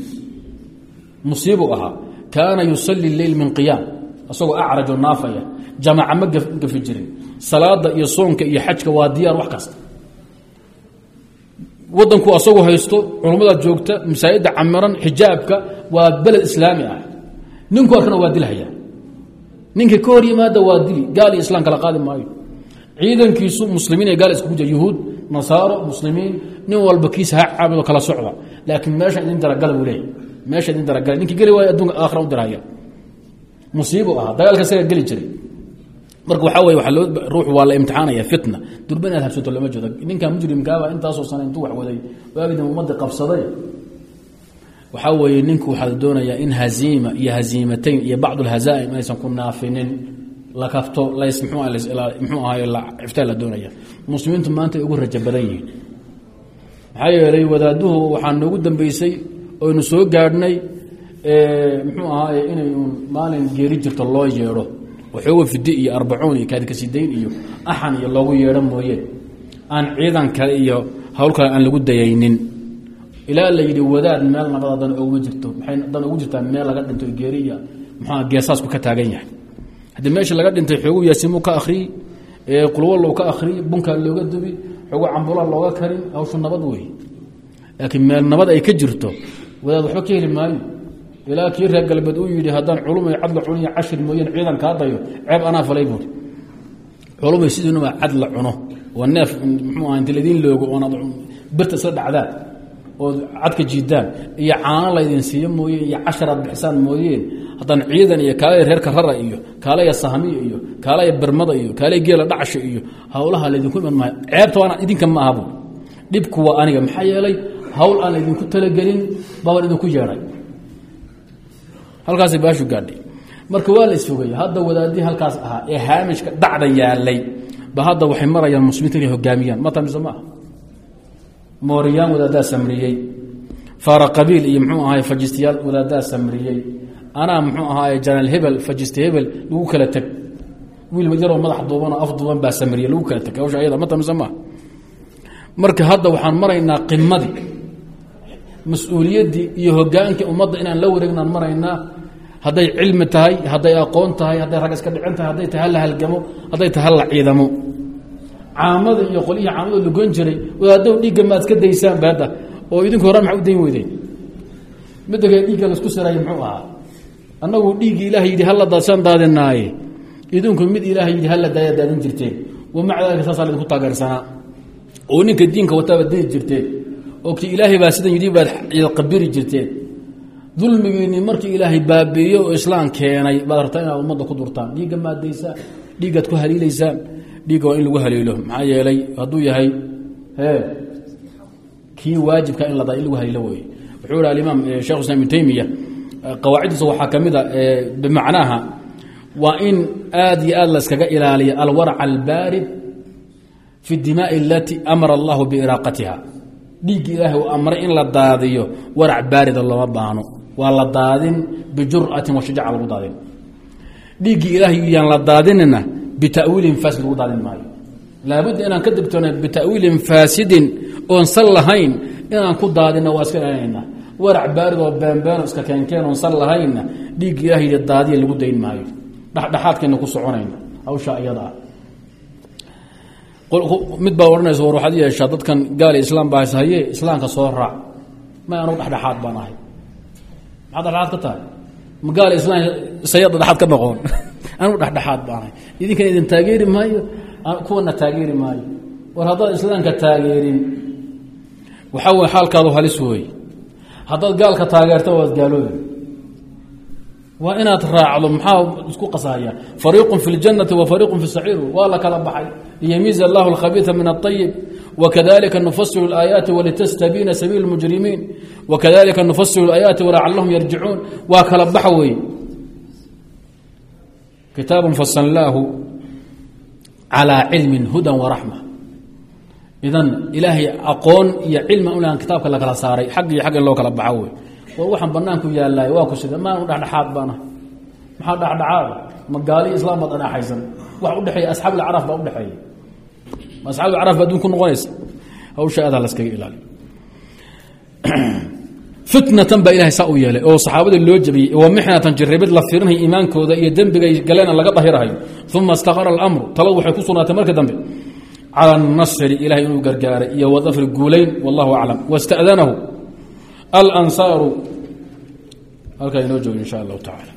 Musiibuu ahaa. Kaana yusalli leyl min qiyaam. Isagoo acrajoo naafaya. Jamaca ma gafi jirin. Salaada iyo soonka iyo xajka waa diyaar wax kasta. Wadanku asagoo haysto culummada joogta masaajida camiran xijaabka waa beled islaami ah. Ninku arkana waa dilhaya ninka ka hor yimaada waa dili. Gaal iyo islam qaadi maayo ciidankiisu muslimiin ee gaal iskugu jira. Yuhuud nasaaro muslimiin nin walba kiisa ha caabudo kala socda. Laakiin meesha idin daragala buu leeyahy meesha idin daragala ninkii geli waayo adduunka aakhira u dirhaya musiibu ahaa. Dagaalka isaga geli jiray. Marka waxaa weye waa loo ruux waa la imtixaanaya fitna. Durba inaad habsato lama jeedo ninka mujrimkaaba intaasoo sana intuu waxwaday waagidam ummadda qabsaday. Waxaa weeye ninku waxaa la doonayaa in haziima iyo haziimatayn iyo bacd alhazaa'im inaysan ku naafinin la kafto mxuu ahay iftaa la doonaya. Muslimiintu maanta ugu rajo badan yihiin. Maxaa yeelay wadaaduhu waxaa noogu dambeysay oynu soo gaadhnay muxuu ahaay inay uun maalin geeri jirto loo yeedho. Waxooga fidi iyo arbacuun iyo kaadikasidayn iyo axan iyo loogu yeedho mooye. Aan ciidan kale iyo hawl kale aan lagu dayaynin. Ilaa la yidhi wadaad meel nabada dan oguma jirto. Maxay dan ugu jirtaa meel laga dhinto geeri iyo muxua geesaasku ka taagan yahay haddii meesha laga dhintay xoogu yaasimu ka akhriyi qulwallow ka akhriyi bunkaa looga dubi xoogu cambula looga karin hawshu nabad wey. Laakiin meel nabad ay ka jirto wadaad waxba ka heli maayo ilaa kii reer galbeed uu yidhi haddaan culumay cadla cuniyo cashir mooyeen ciidan kaa dayo ceeb anaa falay buuri culumay sidiinuma cad la cuno. Oo neef muxuu aha inta ladiin loogo birta isla dhacdaan ood cadka jiidaan iyo caano laydin siiyo mooye iyo casharaad bixisaan mooyeen haddaan ciidan iyo kaalaya reerka rara iyo kaalaya sahmiya iyo kaalaya bermada iyo kaalaya geela dhacsha iyo hawlaha laydinku iman maayo ceebta waana idinka ma dhibku waa aniga maxaa yeelay hawl aan laydinku talagelin baabaan idinku yeedhay. Halkaasay baashu gaadhay. Marka waa la isfogay hadda wadaadii halkaas ahaa ee haamishka dacda yaalay ba hadda waxay marayaan muslimiinta inay hogaamiyaan. Mise maaha mooriyaan wadaadaa samriyey faara qabiil iyo muxuu ahaay fajistiyaal wadaadaa samriyey anaa muxuu ahaay janaal hebel fajiste hebel lagu kala teg wiil yaroo madax duubanoo af duuban baa samriye lagu kala teg hawsha ayada mata mise maaha marka hadda waxaan maraynaa qimadii mas'uuliyaddii iyo hogaankii ummadda inaan la wareegnaan maraynaa. Hadday cilmi tahay hadday aqoon tahay hadday rag iska dhicin tahay hadday tahay hala halgamo hadday tahay hala ciidamo caamada iyo qolyihii caamada lugon jiray wadaaddow dhiigga maad iska daysaan baadda oo idinku horaan maxa u dayn weydeen midda kale dhiigga la isku saraayay muxuu ahaa? Annagu dhiiggii ilaah yidhi hala daadsaan daadinaaye? Idinku mid ilaah yidhi hala daaya daadin jirteen. Wa maca daalika saasaa laydinku taageersanaa oo ninka diinka wataaba dini jirteen. Oo kii ilaahay baa sidan yidhi baad qabiri jirteen. Dulmigiinni markii ilaahay baabiiyo oo islaam keenay baad rabtaa inaad ummadda ku durtaan? Dhiigga maadaysaan dhiiggaad ku haliilaysaan dhiigga waa in lagu haliilo maxaa yeelay hadduu yahay kii waajibka in la in lagu haliilo wey wuxuu ihi alimaam shekh islam ibn taymiya qawaaciddiisa waxaa ka mid a bimacnaaha in aad iyo aad la iskaga ilaaliya alwarc albaarid fi dimaai alatii amara allahu biiraaqatiha. Dhiigga ilaahay uu amray in la daadiyo warac baarida looma baano waa la daadin bijur'atin washajaca lagu daadin. Dhiiggii ilaahay yaan la daadinina bitawiilin faasid lagu daadin maayo laabudda inaan ka digtoona bitawiilin faasidin oon sal lahayn inaan ku daadina waa iska ilaalinayna warac baarid oo beenbeeno iska keenkeen oon sal lahaynna dhiigga ilahay daadiya lagu dayn maayo dhexdhexaadkayna ku soconayna hawsha iyada ah mid baa odhanaysa war waxaad yeeshaa dadkan gaali islaam baa haye islaamka soo raac ma anugu dhexdhexaad baan ahay maxaad dhexdhexaad ka tahay anugu dhexdhexaad baan ahay idinkan idin taageeri maayo kuwana taageeri maayo war haddaad islaamka taageerin waxaa wey xaalkaadu halis wey haddaad gaalka taageerta waad gaaloobi waa inaad raacdo maxaa isku qasaya fariiqu fi اljannati wa fariiqu fi saciir waa la kala baxay liyamiiza allahu اlkhabiia min aلطayib wakadalika nufasilu اlaayaati walitastabiina sabiil اlmujrimiin wakadalika nufasilu اlaayaati walacalahum yarjicuun waa kala baxa wey kitaabu fasalnaahu calىa cilmi huda waraxma idan ilaahay aqoon iyo cilmi ulan kitaabka la kala saaray xag iyo xag in loo kala baxo wey war waxaan banaanku yaalaay waa ku sida maan dhexdhexaad baana maxaa dhexdhexaada ma gaali islaam baad dhexaysan wax udhexeeya asxaab ilcaraf baa udhexeeya asxaab ilcaraf baa adduun ku noqonaysa hawsha adaa laskaga ilaaliyo fitnatan baa ilahay saa u yeelay oo saxaabada loo jabiyey wa mixnatan jirribid la firinhayo iimaankooda iyo dembigay galeena laga dahirahayo uma staqara almru taladu waxay ku sugnaatay marka dambe. Cala anasri ilahay inuu gargaaray iyo wadafri guulayn wallahu aclam wasta'danahu alansaaru. Halkaa inoo joogo insha allahu tacaala